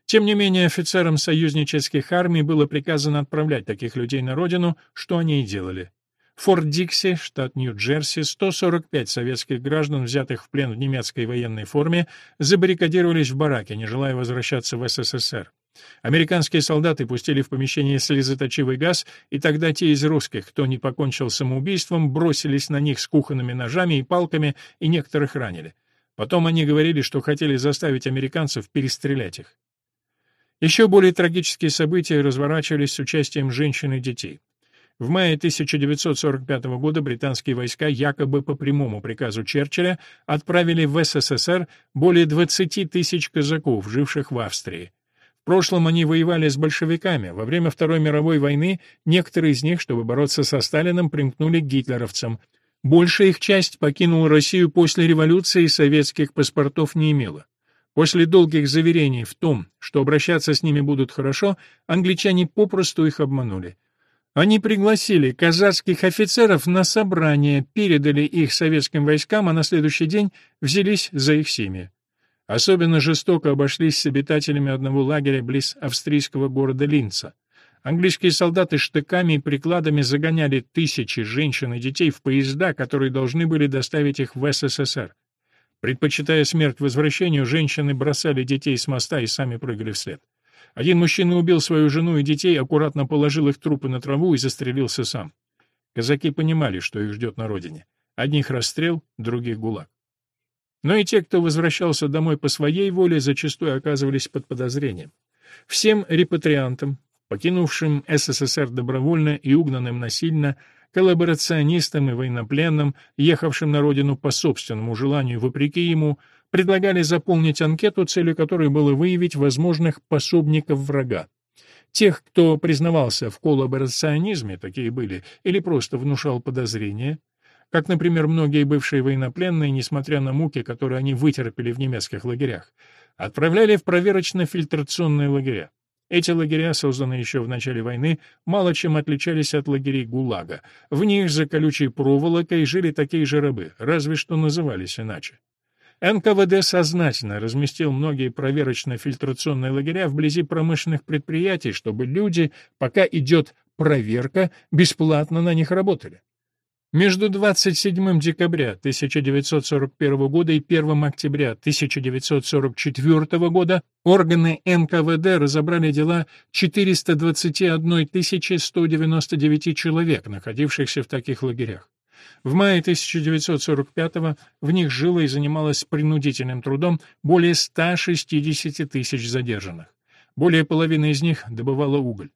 Тем не менее, офицерам союзнических армий было приказано отправлять таких людей на родину, что они и делали. Форт Дикси, штат Нью-Джерси, 145 советских граждан, взятых в плен в немецкой военной форме, забаррикадировались в бараке, не желая возвращаться в СССР. Американские солдаты пустили в помещение слезоточивый газ, и тогда те из русских, кто не покончил самоубийством, бросились на них с кухонными ножами и палками, и некоторых ранили. Потом они говорили, что хотели заставить американцев перестрелять их. Еще более трагические события разворачивались с участием женщин и детей. В мае 1945 года британские войска якобы по прямому приказу Черчилля отправили в СССР более 20 тысяч казаков, живших в Австрии. В прошлом они воевали с большевиками. Во время Второй мировой войны некоторые из них, чтобы бороться со Сталином, примкнули к гитлеровцам – Большая их часть покинула Россию после революции и советских паспортов не имела. После долгих заверений в том, что обращаться с ними будут хорошо, англичане попросту их обманули. Они пригласили казацких офицеров на собрание, передали их советским войскам, а на следующий день взялись за их семьи. Особенно жестоко обошлись с обитателями одного лагеря близ австрийского города Линца. Английские солдаты штыками и прикладами загоняли тысячи женщин и детей в поезда, которые должны были доставить их в СССР. Предпочитая смерть возвращению, женщины бросали детей с моста и сами прыгали вслед. Один мужчина убил свою жену и детей, аккуратно положил их трупы на траву и застрелился сам. Казаки понимали, что их ждет на родине. Одних расстрел, других гулаг. Но и те, кто возвращался домой по своей воле, зачастую оказывались под подозрением. Всем репатриантам, покинувшим СССР добровольно и угнанным насильно, коллаборационистам и военнопленным, ехавшим на родину по собственному желанию вопреки ему, предлагали заполнить анкету, целью которой было выявить возможных пособников врага. Тех, кто признавался в коллаборационизме, такие были, или просто внушал подозрения, как, например, многие бывшие военнопленные, несмотря на муки, которые они вытерпели в немецких лагерях, отправляли в проверочно-фильтрационные лагеря. Эти лагеря, созданные еще в начале войны, мало чем отличались от лагерей ГУЛАГа. В них за колючей проволокой жили такие же рабы, разве что назывались иначе. НКВД сознательно разместил многие проверочно-фильтрационные лагеря вблизи промышленных предприятий, чтобы люди, пока идет проверка, бесплатно на них работали. Между 27 декабря 1941 года и 1 октября 1944 года органы НКВД разобрали дела 421 199 человек, находившихся в таких лагерях. В мае 1945 в них жило и занималось принудительным трудом более 160 тысяч задержанных. Более половины из них добывало уголь.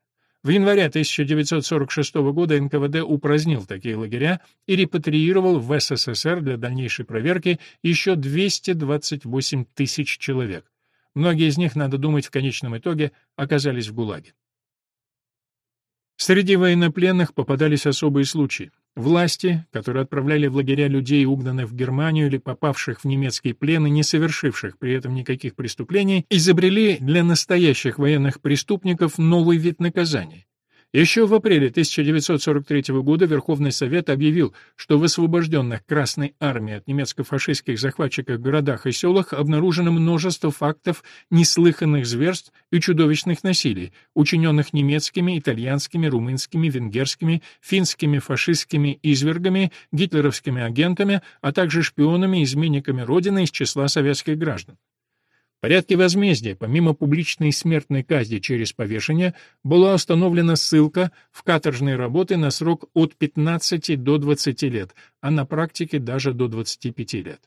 В январе 1946 года НКВД упразднил такие лагеря и репатриировал в СССР для дальнейшей проверки еще 228 тысяч человек. Многие из них, надо думать, в конечном итоге оказались в ГУЛАГе. Среди военнопленных попадались особые случаи. Власти, которые отправляли в лагеря людей, угнанных в Германию или попавших в немецкий плен и не совершивших при этом никаких преступлений, изобрели для настоящих военных преступников новый вид наказания еще в апреле 1943 года Верховный Совет объявил, что в освобожденных Красной армией от немецко-фашистских захватчиков городах и селах обнаружено множество фактов неслыханных зверств и чудовищных насилий, учиненных немецкими, итальянскими, румынскими, венгерскими, финскими фашистскими извергами, гитлеровскими агентами, а также шпионами и изменниками Родины из числа советских граждан. Порядке возмездия, помимо публичной смертной казни через повешение, была установлена ссылка в каторжные работы на срок от 15 до 20 лет, а на практике даже до 25 лет.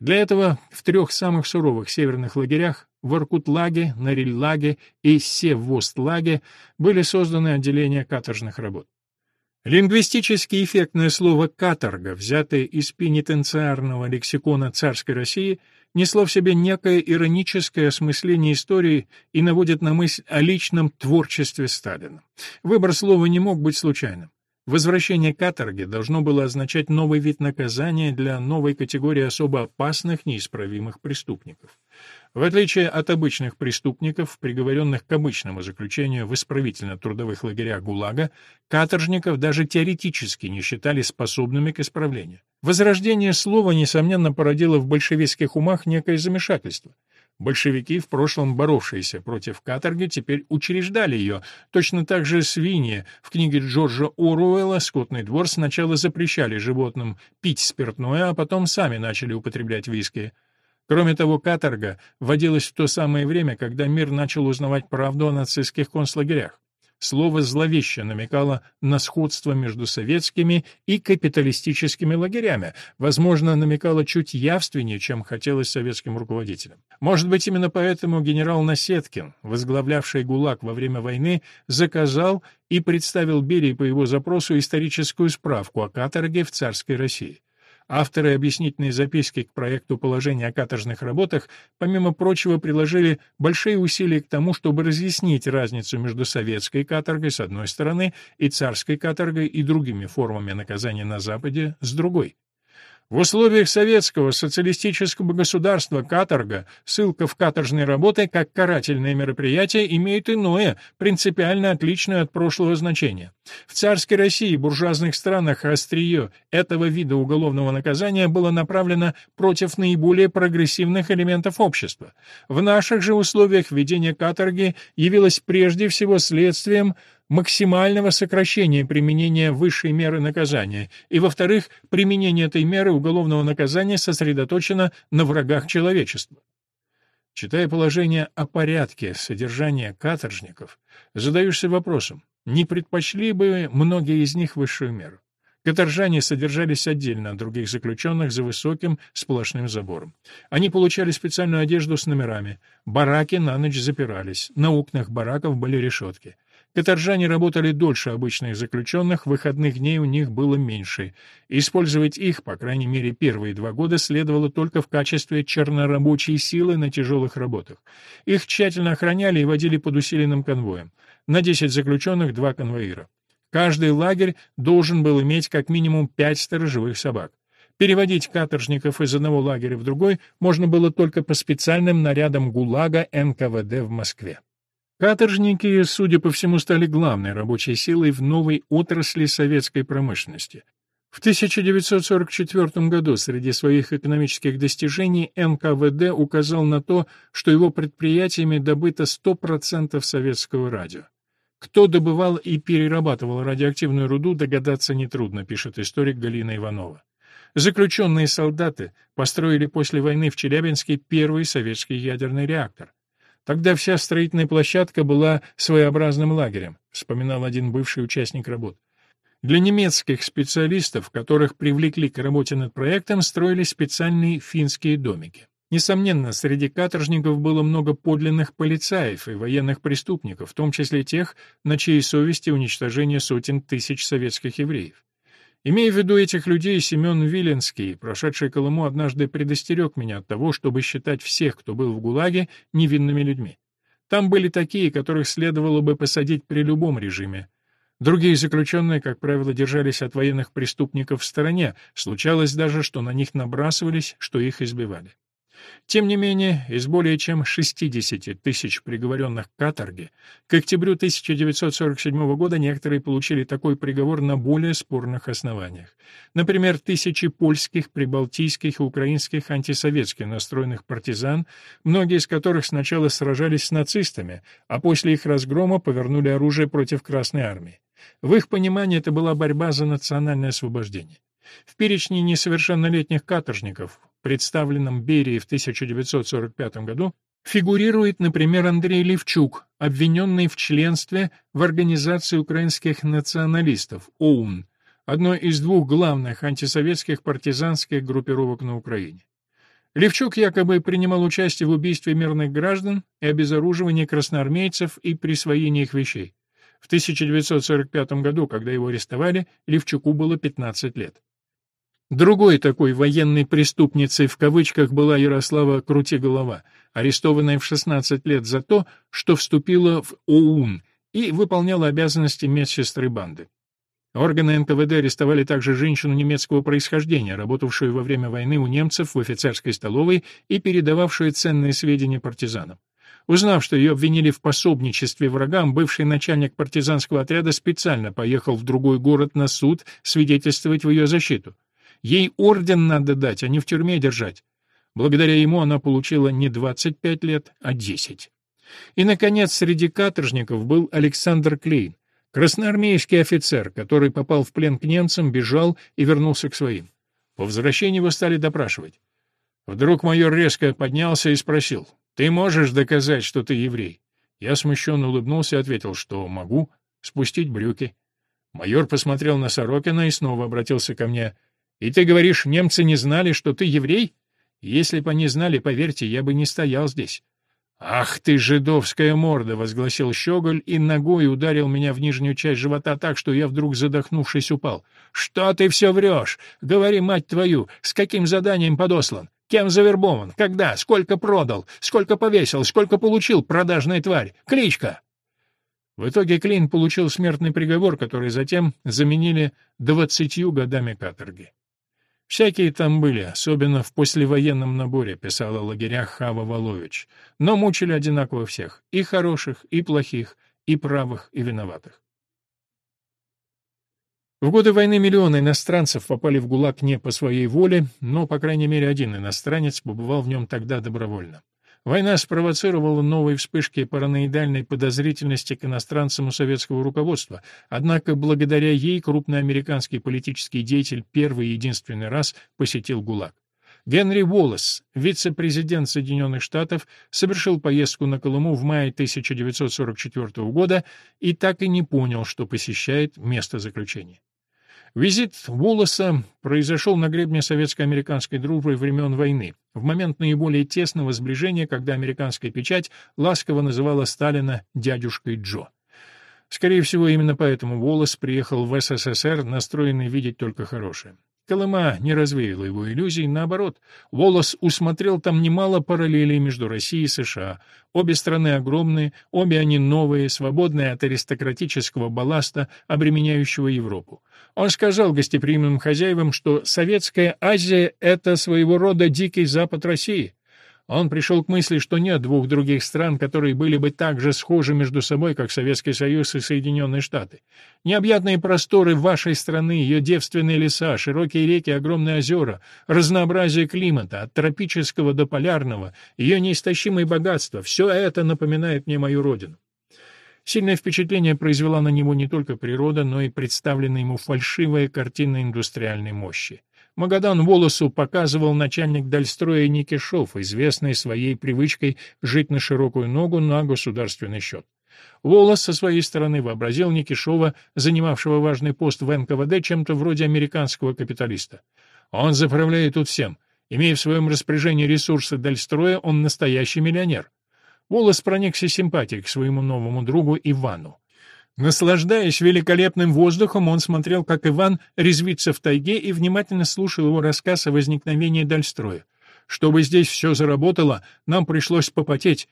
Для этого в трех самых суровых северных лагерях в Иркутлаге, Норильлаге и Севвостлаге были созданы отделения каторжных работ. Лингвистически эффектное слово «каторга», взятое из пенитенциарного лексикона царской России – несло в себе некое ироническое осмысление истории и наводит на мысль о личном творчестве Сталина. Выбор слова не мог быть случайным. Возвращение каторги должно было означать новый вид наказания для новой категории особо опасных неисправимых преступников. В отличие от обычных преступников, приговоренных к обычному заключению в исправительно-трудовых лагерях ГУЛАГа, каторжников даже теоретически не считали способными к исправлению. Возрождение слова, несомненно, породило в большевистских умах некое замешательство. Большевики, в прошлом боровшиеся против каторги, теперь учреждали ее. Точно так же свиньи в книге Джорджа Оруэлла «Скотный двор» сначала запрещали животным пить спиртное, а потом сами начали употреблять виски. Кроме того, каторга вводилась в то самое время, когда мир начал узнавать правду о нацистских концлагерях. Слово «зловеще» намекало на сходство между советскими и капиталистическими лагерями, возможно, намекало чуть явственнее, чем хотелось советским руководителям. Может быть, именно поэтому генерал Насеткин, возглавлявший ГУЛАГ во время войны, заказал и представил Берии по его запросу историческую справку о каторге в царской России. Авторы объяснительной записки к проекту положения о каторжных работах, помимо прочего, приложили большие усилия к тому, чтобы разъяснить разницу между советской каторгой с одной стороны и царской каторгой и другими формами наказания на Западе с другой. В условиях советского социалистического государства каторга, ссылка в каторжные работы как карательное мероприятие имеет иное, принципиально отличное от прошлого значение. В царской России и буржуазных странах острие этого вида уголовного наказания было направлено против наиболее прогрессивных элементов общества. В наших же условиях введение каторги явилось прежде всего следствием максимального сокращения применения высшей меры наказания, и, во-вторых, применение этой меры уголовного наказания сосредоточено на врагах человечества. Читая положение о порядке содержания каторжников, задаешься вопросом, не предпочли бы многие из них высшую меру? Каторжане содержались отдельно от других заключенных за высоким сплошным забором. Они получали специальную одежду с номерами. Бараки на ночь запирались. На окнах бараков были решетки. Каторжане работали дольше обычных заключенных, выходных дней у них было меньше. Использовать их, по крайней мере, первые два года следовало только в качестве чернорабочей силы на тяжелых работах. Их тщательно охраняли и водили под усиленным конвоем. На 10 заключенных два конвоира. Каждый лагерь должен был иметь как минимум пять сторожевых собак. Переводить каторжников из одного лагеря в другой можно было только по специальным нарядам ГУЛАГа НКВД в Москве. Каторжники, судя по всему, стали главной рабочей силой в новой отрасли советской промышленности. В 1944 году среди своих экономических достижений НКВД указал на то, что его предприятиями добыто 100% советского радио. Кто добывал и перерабатывал радиоактивную руду, догадаться нетрудно, пишет историк Галина Иванова. Заключенные солдаты построили после войны в Челябинске первый советский ядерный реактор. Тогда вся строительная площадка была своеобразным лагерем, вспоминал один бывший участник работ. Для немецких специалистов, которых привлекли к работе над проектом, строились специальные финские домики. Несомненно, среди каторжников было много подлинных полицаев и военных преступников, в том числе тех, на чьей совести уничтожение сотен тысяч советских евреев. Имея в виду этих людей, Семен Виленский, прошедший Колыму, однажды предостерег меня от того, чтобы считать всех, кто был в ГУЛАГе, невинными людьми. Там были такие, которых следовало бы посадить при любом режиме, Другие заключенные, как правило, держались от военных преступников в стороне, случалось даже, что на них набрасывались, что их избивали. Тем не менее, из более чем 60 тысяч приговоренных к каторге, к октябрю 1947 года некоторые получили такой приговор на более спорных основаниях. Например, тысячи польских, прибалтийских и украинских антисоветски настроенных партизан, многие из которых сначала сражались с нацистами, а после их разгрома повернули оружие против Красной Армии. В их понимании это была борьба за национальное освобождение. В перечне несовершеннолетних каторжников, представленном Берии в 1945 году, фигурирует, например, Андрей Левчук, обвиненный в членстве в Организации украинских националистов, ОУН, одной из двух главных антисоветских партизанских группировок на Украине. Левчук якобы принимал участие в убийстве мирных граждан и обезоруживании красноармейцев и присвоении их вещей. В 1945 году, когда его арестовали, Левчуку было 15 лет. Другой такой военной преступницей в кавычках была Ярослава Крутиголова, арестованная в 16 лет за то, что вступила в ОУН и выполняла обязанности медсестры банды. Органы НКВД арестовали также женщину немецкого происхождения, работавшую во время войны у немцев в офицерской столовой и передававшую ценные сведения партизанам. Узнав, что ее обвинили в пособничестве врагам, бывший начальник партизанского отряда специально поехал в другой город на суд свидетельствовать в ее защиту. Ей орден надо дать, а не в тюрьме держать. Благодаря ему она получила не 25 лет, а 10. И, наконец, среди каторжников был Александр Клейн, красноармейский офицер, который попал в плен к немцам, бежал и вернулся к своим. По возвращении его стали допрашивать. Вдруг майор резко поднялся и спросил, «Ты можешь доказать, что ты еврей?» Я смущенно улыбнулся и ответил, что могу спустить брюки. Майор посмотрел на Сорокина и снова обратился ко мне. «И ты говоришь, немцы не знали, что ты еврей? Если бы они знали, поверьте, я бы не стоял здесь». «Ах ты, жидовская морда!» — возгласил Щеголь и ногой ударил меня в нижнюю часть живота так, что я вдруг, задохнувшись, упал. «Что ты все врешь? Говори, мать твою, с каким заданием подослан? Кем завербован? Когда? Сколько продал? Сколько повесил? Сколько получил, продажная тварь? Кличка!» В итоге Клин получил смертный приговор, который затем заменили двадцатью годами каторги. «Всякие там были, особенно в послевоенном наборе», — писала о лагерях Хава Волович. «Но мучили одинаково всех, и хороших, и плохих, и правых, и виноватых». В годы войны миллионы иностранцев попали в ГУЛАГ не по своей воле, но, по крайней мере, один иностранец побывал в нем тогда добровольно. Война спровоцировала новые вспышки параноидальной подозрительности к иностранцам у советского руководства, однако благодаря ей крупный американский политический деятель первый и единственный раз посетил ГУЛАГ. Генри Уоллес, вице-президент Соединенных Штатов, совершил поездку на Колыму в мае 1944 года и так и не понял, что посещает место заключения. Визит Волоса произошел на гребне советско-американской дружбы времен войны, в момент наиболее тесного сближения, когда американская печать ласково называла Сталина «дядюшкой Джо». Скорее всего, именно поэтому Волос приехал в СССР, настроенный видеть только хорошее. Колыма не развеяла его иллюзий, наоборот, Волос усмотрел там немало параллелей между Россией и США. Обе страны огромные, обе они новые, свободные от аристократического балласта, обременяющего Европу. Он сказал гостеприимным хозяевам, что Советская Азия — это своего рода дикий запад России. Он пришел к мысли, что нет двух других стран, которые были бы так же схожи между собой, как Советский Союз и Соединенные Штаты. Необъятные просторы вашей страны, ее девственные леса, широкие реки, огромные озера, разнообразие климата, от тропического до полярного, ее неистощимые богатства — все это напоминает мне мою родину. Сильное впечатление произвела на него не только природа, но и представленная ему фальшивая картина индустриальной мощи. Магадан Волосу показывал начальник Дальстроя Никишов, известный своей привычкой жить на широкую ногу на государственный счет. Волос со своей стороны вообразил Никишова, занимавшего важный пост в НКВД, чем-то вроде американского капиталиста. Он заправляет тут всем. Имея в своем распоряжении ресурсы Дальстроя, он настоящий миллионер. Волос проникся симпатией к своему новому другу Ивану. Наслаждаясь великолепным воздухом, он смотрел, как Иван резвится в тайге и внимательно слушал его рассказ о возникновении Дальстроя. Чтобы здесь все заработало, нам пришлось попотеть.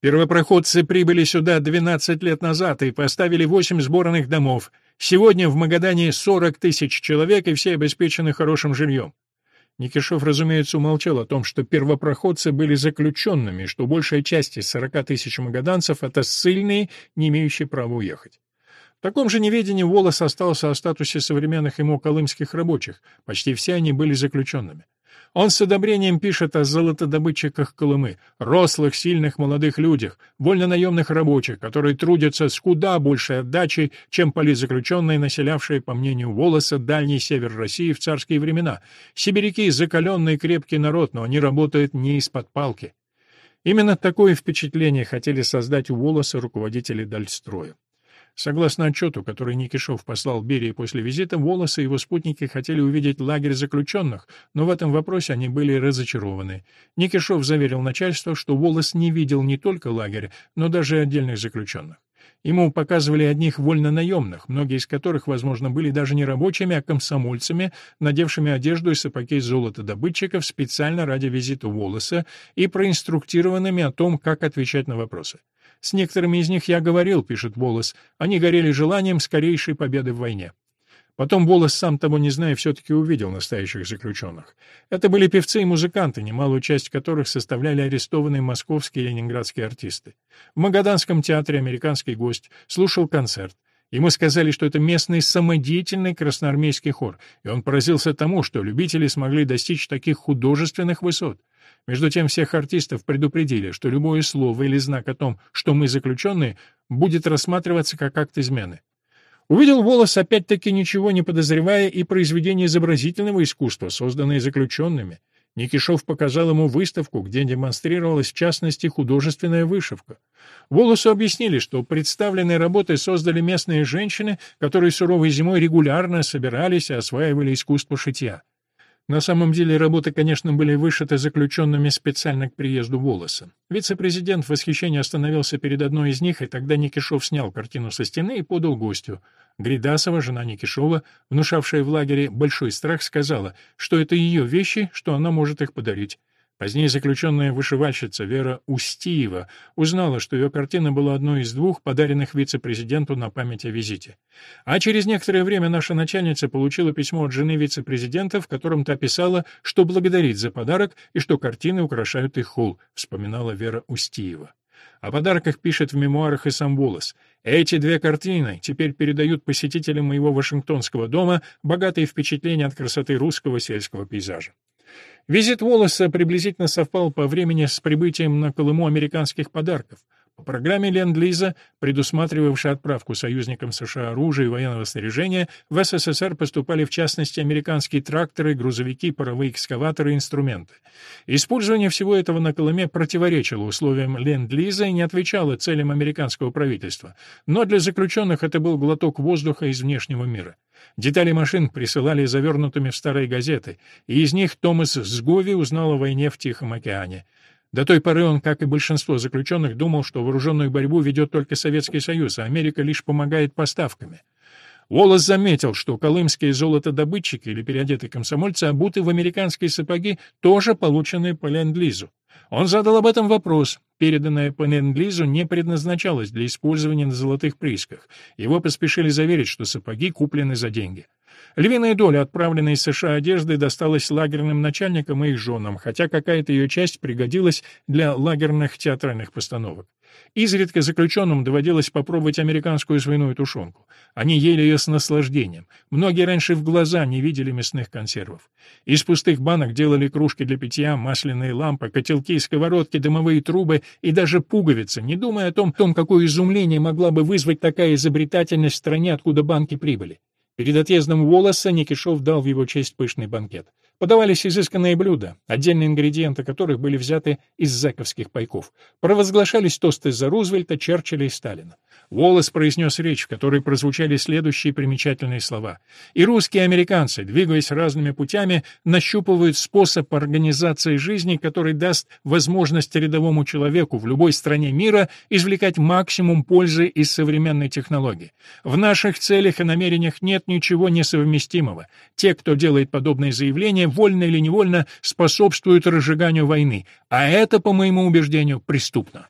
Первопроходцы прибыли сюда 12 лет назад и поставили 8 сборных домов. Сегодня в Магадане 40 тысяч человек, и все обеспечены хорошим жильем. Никишов, разумеется, умолчал о том, что первопроходцы были заключенными, что большая часть из 40 тысяч магаданцев — это ссыльные, не имеющие права уехать. В таком же неведении Волос остался о статусе современных ему колымских рабочих, почти все они были заключенными. Он с одобрением пишет о золотодобытчиках Колымы, рослых, сильных молодых людях, вольнонаемных рабочих, которые трудятся с куда большей отдачей, чем политзаключенные, населявшие, по мнению Волоса, дальний север России в царские времена. Сибиряки — закаленный крепкий народ, но они работают не из-под палки. Именно такое впечатление хотели создать у Волоса руководители Дальстроя. Согласно отчету, который Никишов послал Берии после визита, Волосы и его спутники хотели увидеть лагерь заключенных, но в этом вопросе они были разочарованы. Никишов заверил начальство, что Волос не видел не только лагерь, но даже отдельных заключенных. Ему показывали одних вольнонаемных, многие из которых, возможно, были даже не рабочими, а комсомольцами, надевшими одежду и сапоги золотодобытчиков специально ради визита Волоса и проинструктированными о том, как отвечать на вопросы. С некоторыми из них я говорил, пишет Волос, они горели желанием скорейшей победы в войне. Потом Волос, сам того не зная, все-таки увидел настоящих заключенных. Это были певцы и музыканты, немалую часть которых составляли арестованные московские и ленинградские артисты. В Магаданском театре американский гость слушал концерт. Ему сказали, что это местный самодеятельный красноармейский хор, и он поразился тому, что любители смогли достичь таких художественных высот. Между тем всех артистов предупредили, что любое слово или знак о том, что мы заключенные, будет рассматриваться как акт измены. Увидел Волос, опять-таки ничего не подозревая, и произведение изобразительного искусства, созданное заключенными. Никишов показал ему выставку, где демонстрировалась в частности художественная вышивка. Волосу объяснили, что представленные работы создали местные женщины, которые суровой зимой регулярно собирались и осваивали искусство шитья. На самом деле работы, конечно, были вышиты заключенными специально к приезду Волоса. Вице-президент в восхищении остановился перед одной из них, и тогда Никишов снял картину со стены и подал гостю. Гридасова, жена Никишова, внушавшая в лагере большой страх, сказала, что это ее вещи, что она может их подарить. Позднее заключенная вышивальщица Вера Устиева узнала, что ее картина была одной из двух, подаренных вице-президенту на память о визите. А через некоторое время наша начальница получила письмо от жены вице-президента, в котором та писала, что благодарит за подарок и что картины украшают их холл, вспоминала Вера Устиева. О подарках пишет в мемуарах и сам Волос. «Эти две картины теперь передают посетителям моего Вашингтонского дома богатые впечатления от красоты русского сельского пейзажа». Визит Волоса приблизительно совпал по времени с прибытием на Колыму американских подарков. По программе Ленд-Лиза, предусматривавшей отправку союзникам США оружия и военного снаряжения, в СССР поступали в частности американские тракторы, грузовики, паровые экскаваторы и инструменты. Использование всего этого на Колыме противоречило условиям Ленд-Лиза и не отвечало целям американского правительства. Но для заключенных это был глоток воздуха из внешнего мира. Детали машин присылали завернутыми в старые газеты, и из них Томас Сгови узнал о войне в Тихом океане. До той поры он, как и большинство заключенных, думал, что вооруженную борьбу ведет только Советский Союз, а Америка лишь помогает поставками. Волос заметил, что колымские золотодобытчики или переодетые комсомольцы обуты в американские сапоги, тоже полученные по ленд-лизу. Он задал об этом вопрос. Переданное по ленд-лизу не предназначалось для использования на золотых приисках. Его поспешили заверить, что сапоги куплены за деньги. Львиная доля отправленной из США одежды досталась лагерным начальникам и их женам, хотя какая-то ее часть пригодилась для лагерных театральных постановок. Изредка заключенным доводилось попробовать американскую свиную тушенку. Они ели ее с наслаждением. Многие раньше в глаза не видели мясных консервов. Из пустых банок делали кружки для питья, масляные лампы, котелки, сковородки, дымовые трубы и даже пуговицы, не думая о том, том какое изумление могла бы вызвать такая изобретательность в стране, откуда банки прибыли. Перед отъездом Волоса Никишов дал в его честь пышный банкет. Подавались изысканные блюда, отдельные ингредиенты которых были взяты из зэковских пайков. Провозглашались тосты за Рузвельта, Черчилля и Сталина. Уоллес произнес речь, в которой прозвучали следующие примечательные слова. «И русские, и американцы, двигаясь разными путями, нащупывают способ организации жизни, который даст возможность рядовому человеку в любой стране мира извлекать максимум пользы из современной технологии. В наших целях и намерениях нет ничего несовместимого. Те, кто делает подобные заявления, вольно или невольно способствуют разжиганию войны, а это, по моему убеждению, преступно».